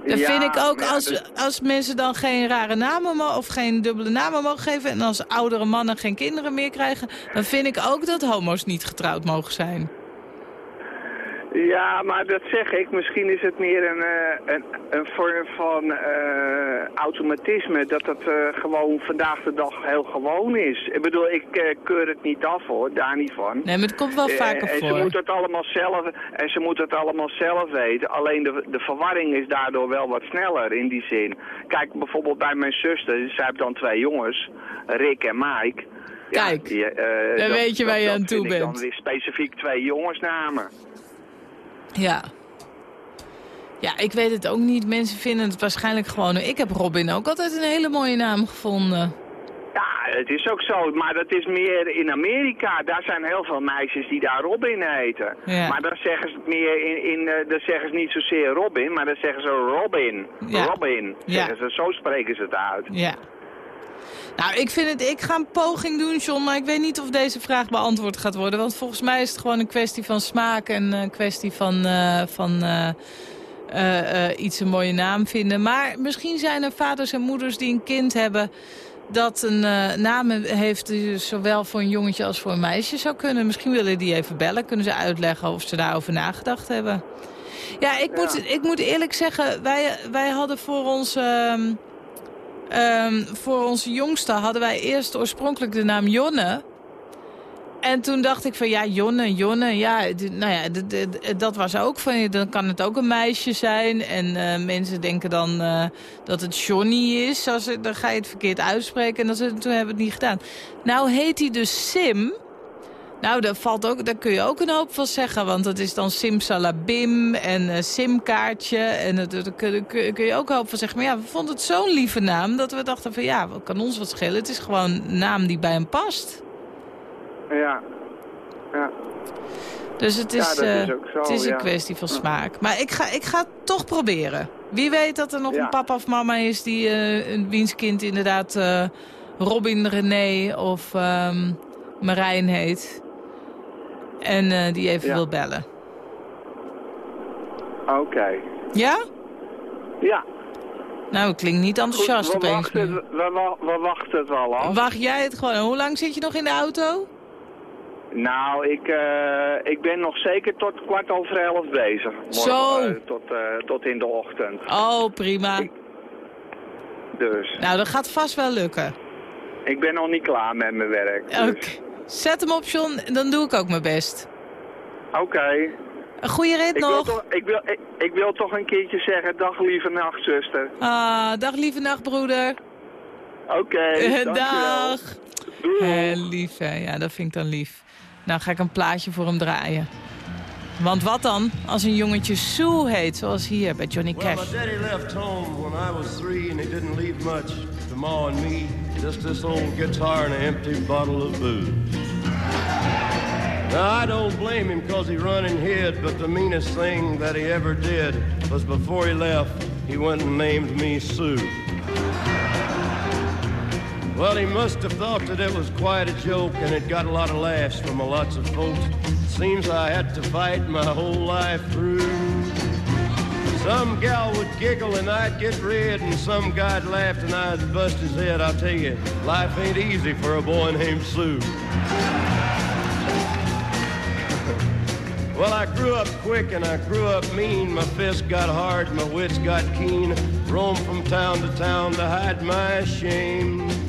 Dat
Ja,
vind ik ook,
ja,
als,
dus-
als mensen dan geen rare namen of geen dubbele namen mogen geven... en als oudere mannen geen kinderen meer krijgen... dan vind ik ook dat homo's niet getrouwd mogen zijn.
Ja, maar dat zeg ik. Misschien is het meer een, eh, een, een vorm van eh, automatisme. Dat het eh, gewoon vandaag de dag heel gewoon is. Ik bedoel, ik keur het niet af hoor, daar niet van.
Nee, maar het komt wel vaker
en ze
voor.
moeten het allemaal zelf en ze moeten het allemaal zelf weten. Alleen de, de verwarring is daardoor wel wat sneller in die zin. Kijk, bijvoorbeeld bij mijn zuster, zij heeft dan twee jongens, Rick en Mike. Ja,
Kijk,
die,
dan
dat-
weet je waar
dat-
je
dat
aan toe bent.
Dan weer specifiek twee jongensnamen.
Ja. Ja, ik weet het ook niet. Mensen vinden het waarschijnlijk gewoon... Ik heb Robin ook altijd een hele mooie naam gevonden.
Ja, het is ook zo, maar dat is meer in Amerika. Daar zijn heel veel meisjes die daar Robin heten.
Ja.
Maar dan zeggen ze meer in, in eh, dan zeggen ze niet zozeer Robin, maar dan zeggen ze Robin.
Ja.
Robin,
Ja.
zeggen ze, zo spreken ze het uit.
Ja. Nou, ik vind het, ik ga een poging doen, John, maar ik weet niet of deze vraag beantwoord gaat worden. Want volgens mij is het gewoon een kwestie van smaak en een kwestie van, eh, van eh, eh, eh, iets een mooie naam vinden. Maar misschien zijn er vaders en moeders die een kind hebben dat een eh, naam heeft die zowel voor een jongetje als voor een meisje zou kunnen. Misschien willen die even bellen, kunnen ze uitleggen of ze daarover nagedacht hebben. Ja, ik, Moet, ik moet eerlijk zeggen, wij, wij hadden voor ons... ehm, ehm, voor onze jongste hadden wij eerst oorspronkelijk de naam Jonne. En toen dacht ik van ja, Jonne, Jonne, ja, nou ja, dat was ook van, dan kan het ook een meisje zijn. En eh, mensen denken dan eh, dat het Johnny is, als, dan ga je het verkeerd uitspreken. En dat, toen hebben we het niet gedaan. Nou heet hij dus Sim. Nou, daar, valt ook, daar kun je ook een hoop van zeggen, want dat is dan Simsalabim en eh, Simkaartje. En dat- daar kun, kun- je ook een hoop van zeggen. Maar ja, we vonden het zo'n lieve naam dat we dachten van ja, wat kan ons wat schelen? Het is gewoon een naam die bij hem past.
Ja. Ja.
Dus het
Ja,
is,
is
eh,
zo,
het is een
ja.
kwestie van smaak. Maar ik ga, ik ga het toch proberen. Wie weet dat er nog
Ja.
een papa of mama is die eh, een wiens kind inderdaad Robin René of ehm, Marijn heet. En eh, die even
Ja.
wil bellen.
Oké.
Ja?
Ja.
Nou, klinkt niet enthousiast
Goed, we,
opeens
wachten, we, we wachten het wel af.
Wacht jij het gewoon? Hoe lang zit je nog in de auto?
Nou, ik, eh, ik ben nog zeker tot kwart over elf bezig. Morgen,
Zo.
eh, tot, tot in de ochtend.
Oh, prima.
Dus
Nou, dat gaat vast wel lukken.
ik ben nog niet klaar met mijn werk.
Oké.
Dus.
Zet hem op, John. Dan doe ik ook mijn best.
Oké.
Een goede rit
Ik, wil
nog.
toch- ik, wil, ik, ik wil toch een keertje zeggen, dag lieve nacht, zuster.
Ah, dag lieve nacht, broeder.
Oké,
Eh, dag.
Doei.
Lief, hè. Ja, dat vind ik dan lief. Nou ga ik een plaatje voor hem draaien. Want wat dan als een jongetje Sue heet, zoals hier bij Johnny
Well, my daddy left home when I was three, and he didn't leave much to Ma and me. Just this old guitar and an empty bottle of booze. Now, I don't blame him because he run and hid, but the meanest thing that he ever did was before he left, he went and named me Sue. Well, he must have thought that it was quite a joke, and it got a lot of laughs from a lots of folks. Seems I had to fight my whole life through. Some gal would giggle and I'd get red, and some guy'd laugh and I'd bust his head. I'll tell you, life ain't easy for a boy named Sue. Well, I grew up quick and I grew up mean. My fists got hard, my wits got keen. Roamed from town to town to hide my shame.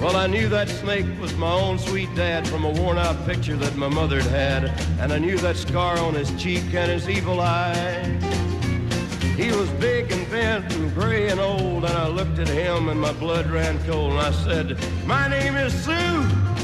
Well, I knew that snake was my own sweet dad from a worn out picture that my mother'd had, and I knew that scar on his cheek and his evil eye. He was big and bent and gray and old, and I looked at him and my blood ran cold, and I said, My name is Sue.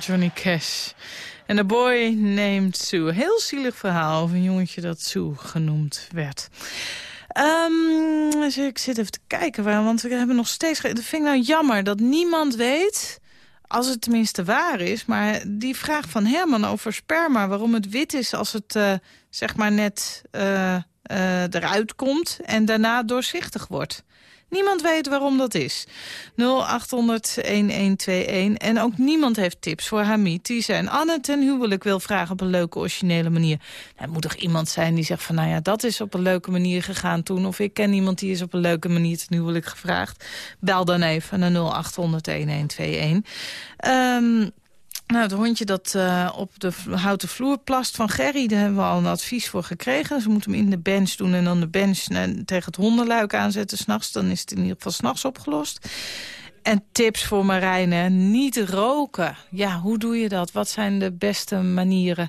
Johnny Cash. En The Boy Named Sue. Heel zielig verhaal over een jongetje dat Sue genoemd werd. Ehm, ik zit even te kijken, want we hebben nog steeds... Dat vind nou jammer dat niemand weet, als het tenminste waar is... maar die vraag van Herman over sperma, waarom het wit is als het eh, zeg maar net eh, eh, eruit komt... en daarna doorzichtig wordt. Niemand weet waarom dat is. 0800-1121. En ook niemand heeft tips voor Hamid. Die zijn Anne ten huwelijk wil vragen op een leuke, originele manier. Er moet toch iemand zijn die zegt van... nou ja, dat is op een leuke manier gegaan toen. Of ik ken iemand die is op een leuke manier ten huwelijk gevraagd. Bel dan even naar 0800-1121. Ehm nou, het hondje dat eh, op de houten vloer plast van Gerry... daar hebben we al een advies voor gekregen. Ze moeten hem in de bench doen en dan de bench eh, tegen het hondenluik aanzetten s'nachts. Dan is het in ieder geval s'nachts opgelost. En tips voor Marijne, niet roken. Ja, hoe doe je dat? Wat zijn de beste manieren?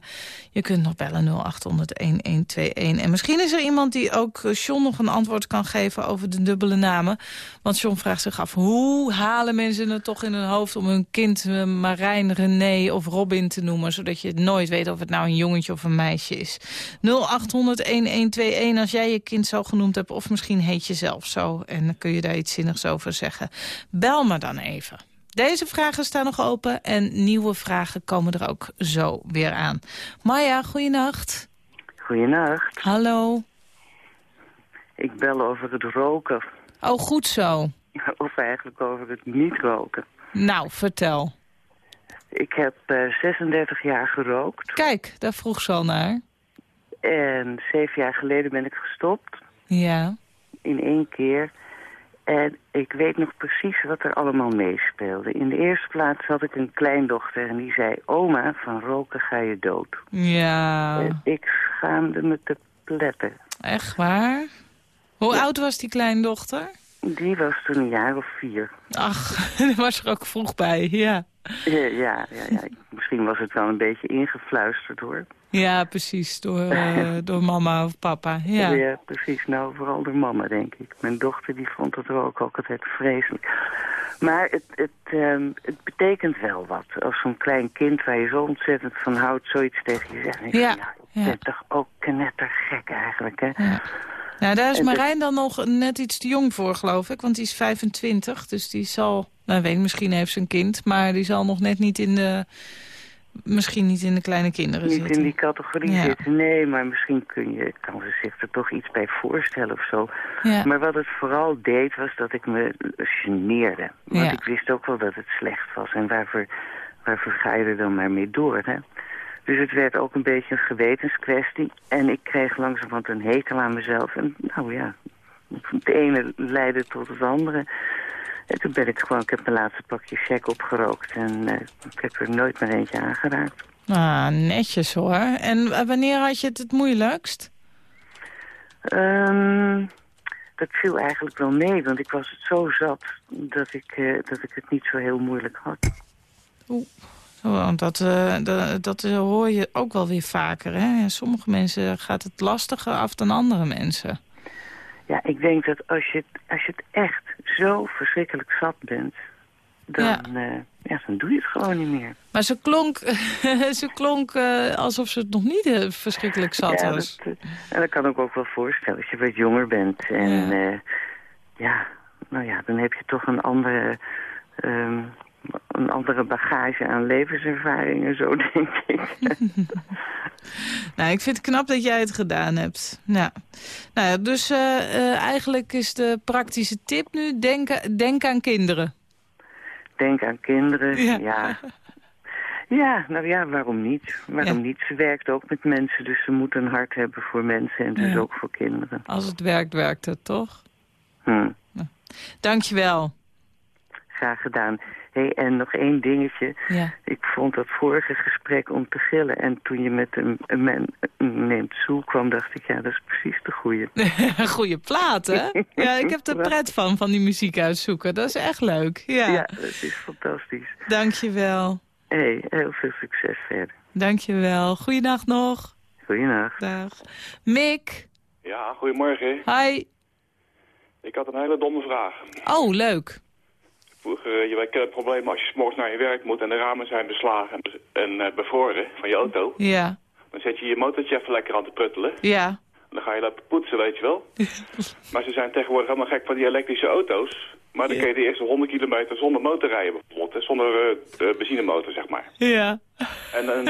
Je kunt nog bellen 0800-1121. En misschien is er iemand die ook eh, John nog een antwoord kan geven over de dubbele namen. Want John vraagt zich af, hoe halen mensen het toch in hun hoofd... om hun kind eh, Marijn, René of Robin te noemen... zodat je nooit weet of het nou een jongetje of een meisje is. 0800-1121 als jij je kind zo genoemd hebt... of misschien heet je zelf zo en dan kun je daar iets zinnigs over zeggen. Bel me dan even. Deze vragen staan nog open en nieuwe vragen komen er ook zo weer aan. Maya, goeienacht.
Goedenacht.
Hallo.
Ik bel over het roken.
Oh, goed zo.
Of eigenlijk over het niet roken.
Nou, vertel.
Ik heb eh, 36 jaar gerookt.
Kijk, daar vroeg ze al naar.
En zeven jaar geleden ben ik gestopt.
Ja.
In één keer. En ik weet nog precies wat er allemaal meespeelde. In de eerste plaats had ik een kleindochter en die zei... Oma, van roken ga je dood.
Ja.
En ik schaamde me te pletten.
Echt waar? Hoe oud was die kleindochter?
Die was toen een jaar of vier.
Ach, daar was er ook vroeg bij, ja.
Ja, ja, ja, ja. Misschien was het wel een beetje ingefluisterd hoor.
Ja, precies, door, eh, door mama of papa, ja.
precies. Nou, vooral door mama, denk ik. Mijn dochter die vond het ook altijd vreselijk. Maar het, het, ehm, het betekent wel wat. Als zo'n klein kind waar je zo ontzettend van houdt... zoiets tegen je zegt.
Ja,
van, ja,
ja.
bent toch ook knettergek eigenlijk, hè?
Ja. Nou, daar is
En
Marijn dan nog net iets te jong voor, geloof ik. Want die is 25, dus die zal... Nou, weet ik, misschien heeft ze een kind, maar die zal nog net niet in de... Misschien niet in de kleine kinderen
Niet
zitten.
in die categorie
Ja.
zitten. Nee, maar misschien kun je, kan ze zich er toch iets bij voorstellen of zo.
Ja.
Maar wat het vooral deed, was dat ik me geneerde. Want
Ja.
ik wist ook wel dat het slecht was. En waarvoor, waarvoor ga je er dan maar mee door, hè? Dus het werd ook een beetje een gewetenskwestie. En ik kreeg langzamerhand een hekel aan mezelf. En nou ja, het ene leidde tot het andere. En toen ben ik gewoon, ik heb mijn laatste pakje check opgerookt. En eh, ik heb er nooit meer eentje aangeraakt.
Ah, netjes hoor. En eh, wanneer had je het het moeilijkst?
Ehm, dat viel eigenlijk wel mee, want ik was het zo zat dat ik, eh, dat ik het niet zo heel moeilijk had.
Oh, Want dat, eh, dat, dat eh, hoor je ook wel weer vaker. Hè? Sommige mensen gaat het lastiger af dan andere mensen.
Ja, ik denk dat als je, als je het echt zo verschrikkelijk zat bent, dan,
Ja.
ja, dan doe je het gewoon niet meer.
Maar ze klonk, ze klonk eh, alsof ze het nog niet eh, verschrikkelijk zat
ja,
was.
dat, eh, en dat kan ik ook wel voorstellen als je wat jonger bent. En
Ja.
ja, ja nou ja, dan heb je toch een andere ehm, een andere bagage aan levenservaringen, zo denk ik.
Nou, ik vind het knap dat jij het gedaan hebt. Nou, nou ja, dus eh, eh, eigenlijk is de praktische tip nu, denk, denk aan kinderen.
Denk aan kinderen,
Ja.
ja. ja. nou ja, waarom niet? Waarom niet? Ze werkt ook met mensen, dus ze moet een hart hebben voor mensen en dus
Ja.
ook voor kinderen.
Als het werkt, werkt het, toch?
Hm.
Dankjewel.
Graag gedaan. Hey, en nog één dingetje.
Ja.
Ik vond dat vorige gesprek om te gillen. En toen je met een, een man neemt zoel kwam, dacht ik, ja, dat is precies de goeie.
Goeie plaat, hè? Ja, ik heb er pret van, van die muziek uitzoeken. Dat is echt leuk. Ja,
Ja, dat is fantastisch.
dankjewel.
hey, heel veel succes verder.
Dankjewel. Goeiedag nog.
Goeienacht.
Dag. Mick.
Ja, goedemorgen.
Hi.
Ik had een hele domme vraag.
Oh, leuk.
Vroeger, eh, je weet het probleem als je 's morgens naar je werk moet en de ramen zijn beslagen en, eh, bevroren van je auto.
Ja.
Dan zet je je motortje even lekker aan te pruttelen.
Ja.
Dan ga je lopen poetsen, weet je wel. maar ze zijn tegenwoordig helemaal gek van die elektrische auto's. Maar dan kun je de eerste 100 kilometer zonder motor rijden bijvoorbeeld. hè, Zonder eh, benzinemotor, zeg maar.
Ja.
En een,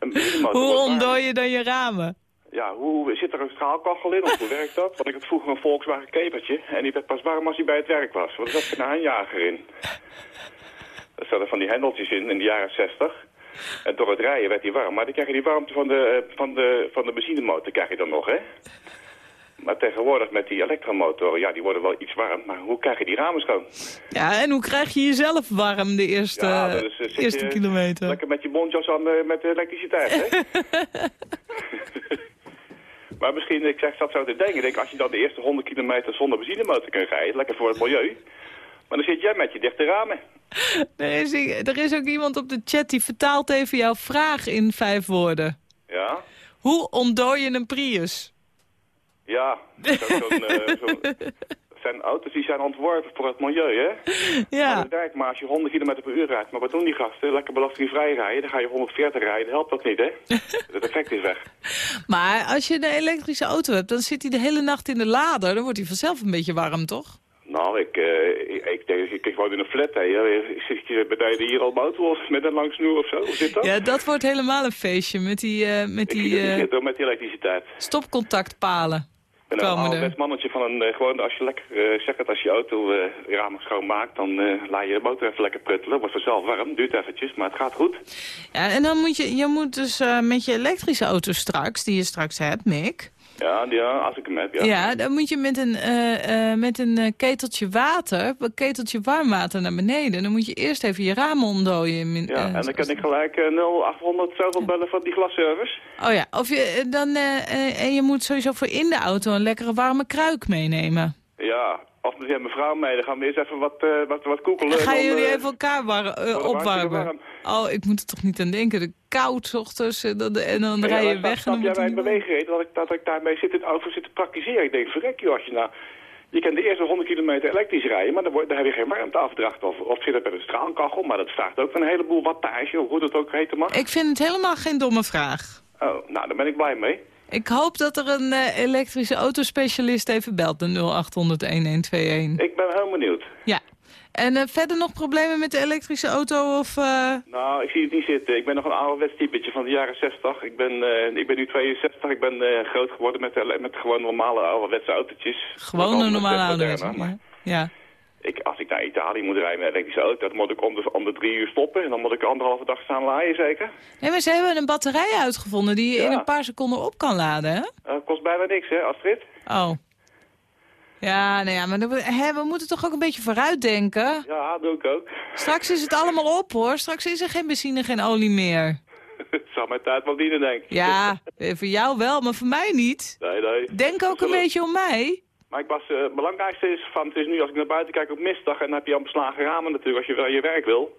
een benzinemotor...
Hoe ontdooi je dan je ramen?
Ja, hoe zit er een schaalkachel in of hoe werkt dat? Want ik had vroeger een Volkswagen kepertje en die werd pas warm als hij bij het werk was. Want er zat geen aanjager in. Er zaten van die hendeltjes in, in de jaren 60. En door het rijden werd hij warm. Maar dan krijg je die warmte van de, eh, van de, van de benzinemotor krijg je dan nog, hè? Maar tegenwoordig met die elektromotoren, ja, die worden wel iets warm. Maar hoe krijg je die ramen schoon?
Ja, en hoe krijg je jezelf warm de eerste,
Ja, dus,
eerste kilometer?
Lekker met je bontjas aan eh, met de elektriciteit, hè? maar misschien, ik zeg dat zo te denken, denk, als je dan de eerste 100 kilometer zonder benzinemotor kunt rijden, lekker voor het milieu. Maar dan zit jij met je dichte ramen.
Er is, er is ook iemand op de chat die vertaalt even jouw vraag in vijf woorden.
Ja?
Hoe ontdooi je een Prius?
Ja, zo, zo'n, eh, zo'n- dat zijn auto's die zijn ontworpen voor het milieu, hè?
Ja.
Maar, maar als je 100 km per uur rijdt. Maar wat doen die gasten? Lekker belastingvrij rijden. Dan ga je 140 rijden. Helpt dat niet, hè? Het effect is weg.
Maar als je een elektrische auto hebt, dan zit hij de hele nacht in de lader. Dan wordt hij vanzelf een beetje warm, toch?
Nou, ik, eh, ik, ik, denk, ik, ik woon in een flat, hè. Ik Zit je beneden hier al motor met een lang snoer of zo? Hoe zit dat?
Ja, dat wordt helemaal een feestje met die, eh, met die
zitten, met die elektriciteit.
stopcontactpalen.
Ben een
er.
ouderwets mannetje van een, eh, gewoon als je lekker, eh zeg het, als je auto eh ramen schoonmaakt, dan laat je de motor even lekker pruttelen. Wordt vanzelf warm, duurt eventjes, maar het gaat goed.
Ja, en dan moet je, je moet dus met je elektrische auto straks, die je straks hebt, Mick...
Ja, ja als ik hem heb, ja.
Ja, dan moet je met een, eh, eh, met een eh, keteltje water, een keteltje warm water naar beneden. Dan moet je eerst even je ramen ontdooien. in
Ja, en dan kan ik gelijk eh 0800 zoveel bellen van die glasservice.
Oh ja, of je, dan, en je moet sowieso voor in de auto een lekkere warme kruik meenemen.
Ja, of misschien mijn vrouw mee, dan gaan we eerst even wat, eh wat, wat koekelen.
Dan gaan
dan,
jullie
eh,
even elkaar eh,
het
opwarmen. Oh, ik moet er toch niet aan denken. De koud ochtends en dan, en dan
Ja,
rij je
maar
weg. Dan
jij bij
het
een beweegreed dat ik, dat ik daarmee zit het over zit te praktiseren? Ik denk, verrek joh, als je nou... Je kan de eerste 100 kilometer elektrisch rijden, maar dan, dan heb je geen warmteafdracht. Of, of zit het met een straalkachel, maar dat vraagt ook een heleboel wattage, hoe dat ook heten mag.
Ik vind het helemaal geen domme vraag.
Oh, nou, daar ben ik blij mee.
Ik hoop dat er een eh, elektrische autospecialist even belt, de 0800-1121.
Ik ben heel benieuwd.
Ja. En eh, verder nog problemen met de elektrische auto? Of, eh,
Nou, ik zie het niet zitten. Ik ben nog een ouderwets typetje van de jaren 60. Ik ben, ik ben nu 62. Ik ben groot geworden met, met gewoon normale ouderwetse autootjes.
gewoon een normale Ja.
Ik, als ik naar Italië moet rijden met een elektrische auto, dan moet ik om de, om de drie uur stoppen. En dan moet ik anderhalve dag staan laaien, zeker.
Nee, maar ze hebben een batterij uitgevonden die je in een paar seconden op kan laden, hè?
Eh, kost bijna niks, hè, Astrid?
Oh. Ja, nou ja, maar hè, we moeten toch ook een beetje vooruitdenken?
Ja, doe ik ook.
Straks is het allemaal op, hoor. Straks is er geen benzine, geen olie meer.
Het zal mijn tijd wel dienen, denk ik.
Ja, voor jou wel, maar voor mij niet.
Nee, nee.
Denk ook een beetje om mij.
Maar ik was, eh, het belangrijkste is, van, het is nu als ik naar buiten kijk op misdag en dan heb je al beslagen ramen natuurlijk als je wel je werk wil.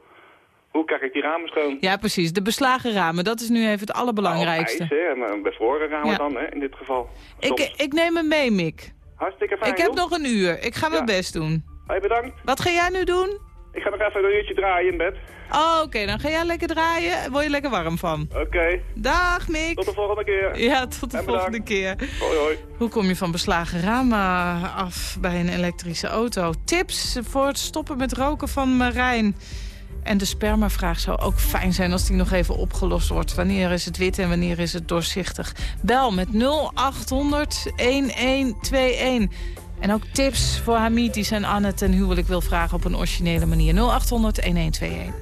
Hoe krijg ik die ramen schoon?
Ja, precies. De beslagen ramen, dat is nu even het allerbelangrijkste.
Ijs, hè, en eh, bevroren ramen
Ja.
dan, hè, in dit geval.
Ik,
Soms.
ik neem hem mee, Mick.
Hartstikke fijn,
Ik heb
joh.
nog een uur. Ik ga mijn best doen.
Hey, bedankt.
Wat ga jij nu doen?
Ik ga nog even een uurtje draaien in bed.
Oh, Oké, dan ga jij lekker draaien. Word je lekker warm van.
Oké.
Dag, Mick.
Tot de volgende keer.
Ja, tot de
En
volgende
bedankt.
keer.
Hoi, hoi.
Hoe kom je van beslagen ramen af bij een elektrische auto? Tips voor het stoppen met roken van Marijn. En de spermavraag zou ook fijn zijn als die nog even opgelost wordt. Wanneer is het wit en wanneer is het doorzichtig? Bel met 0800 1121. En ook tips voor Hamid die zijn Anne ten huwelijk wil vragen op een originele manier. 0800 1121.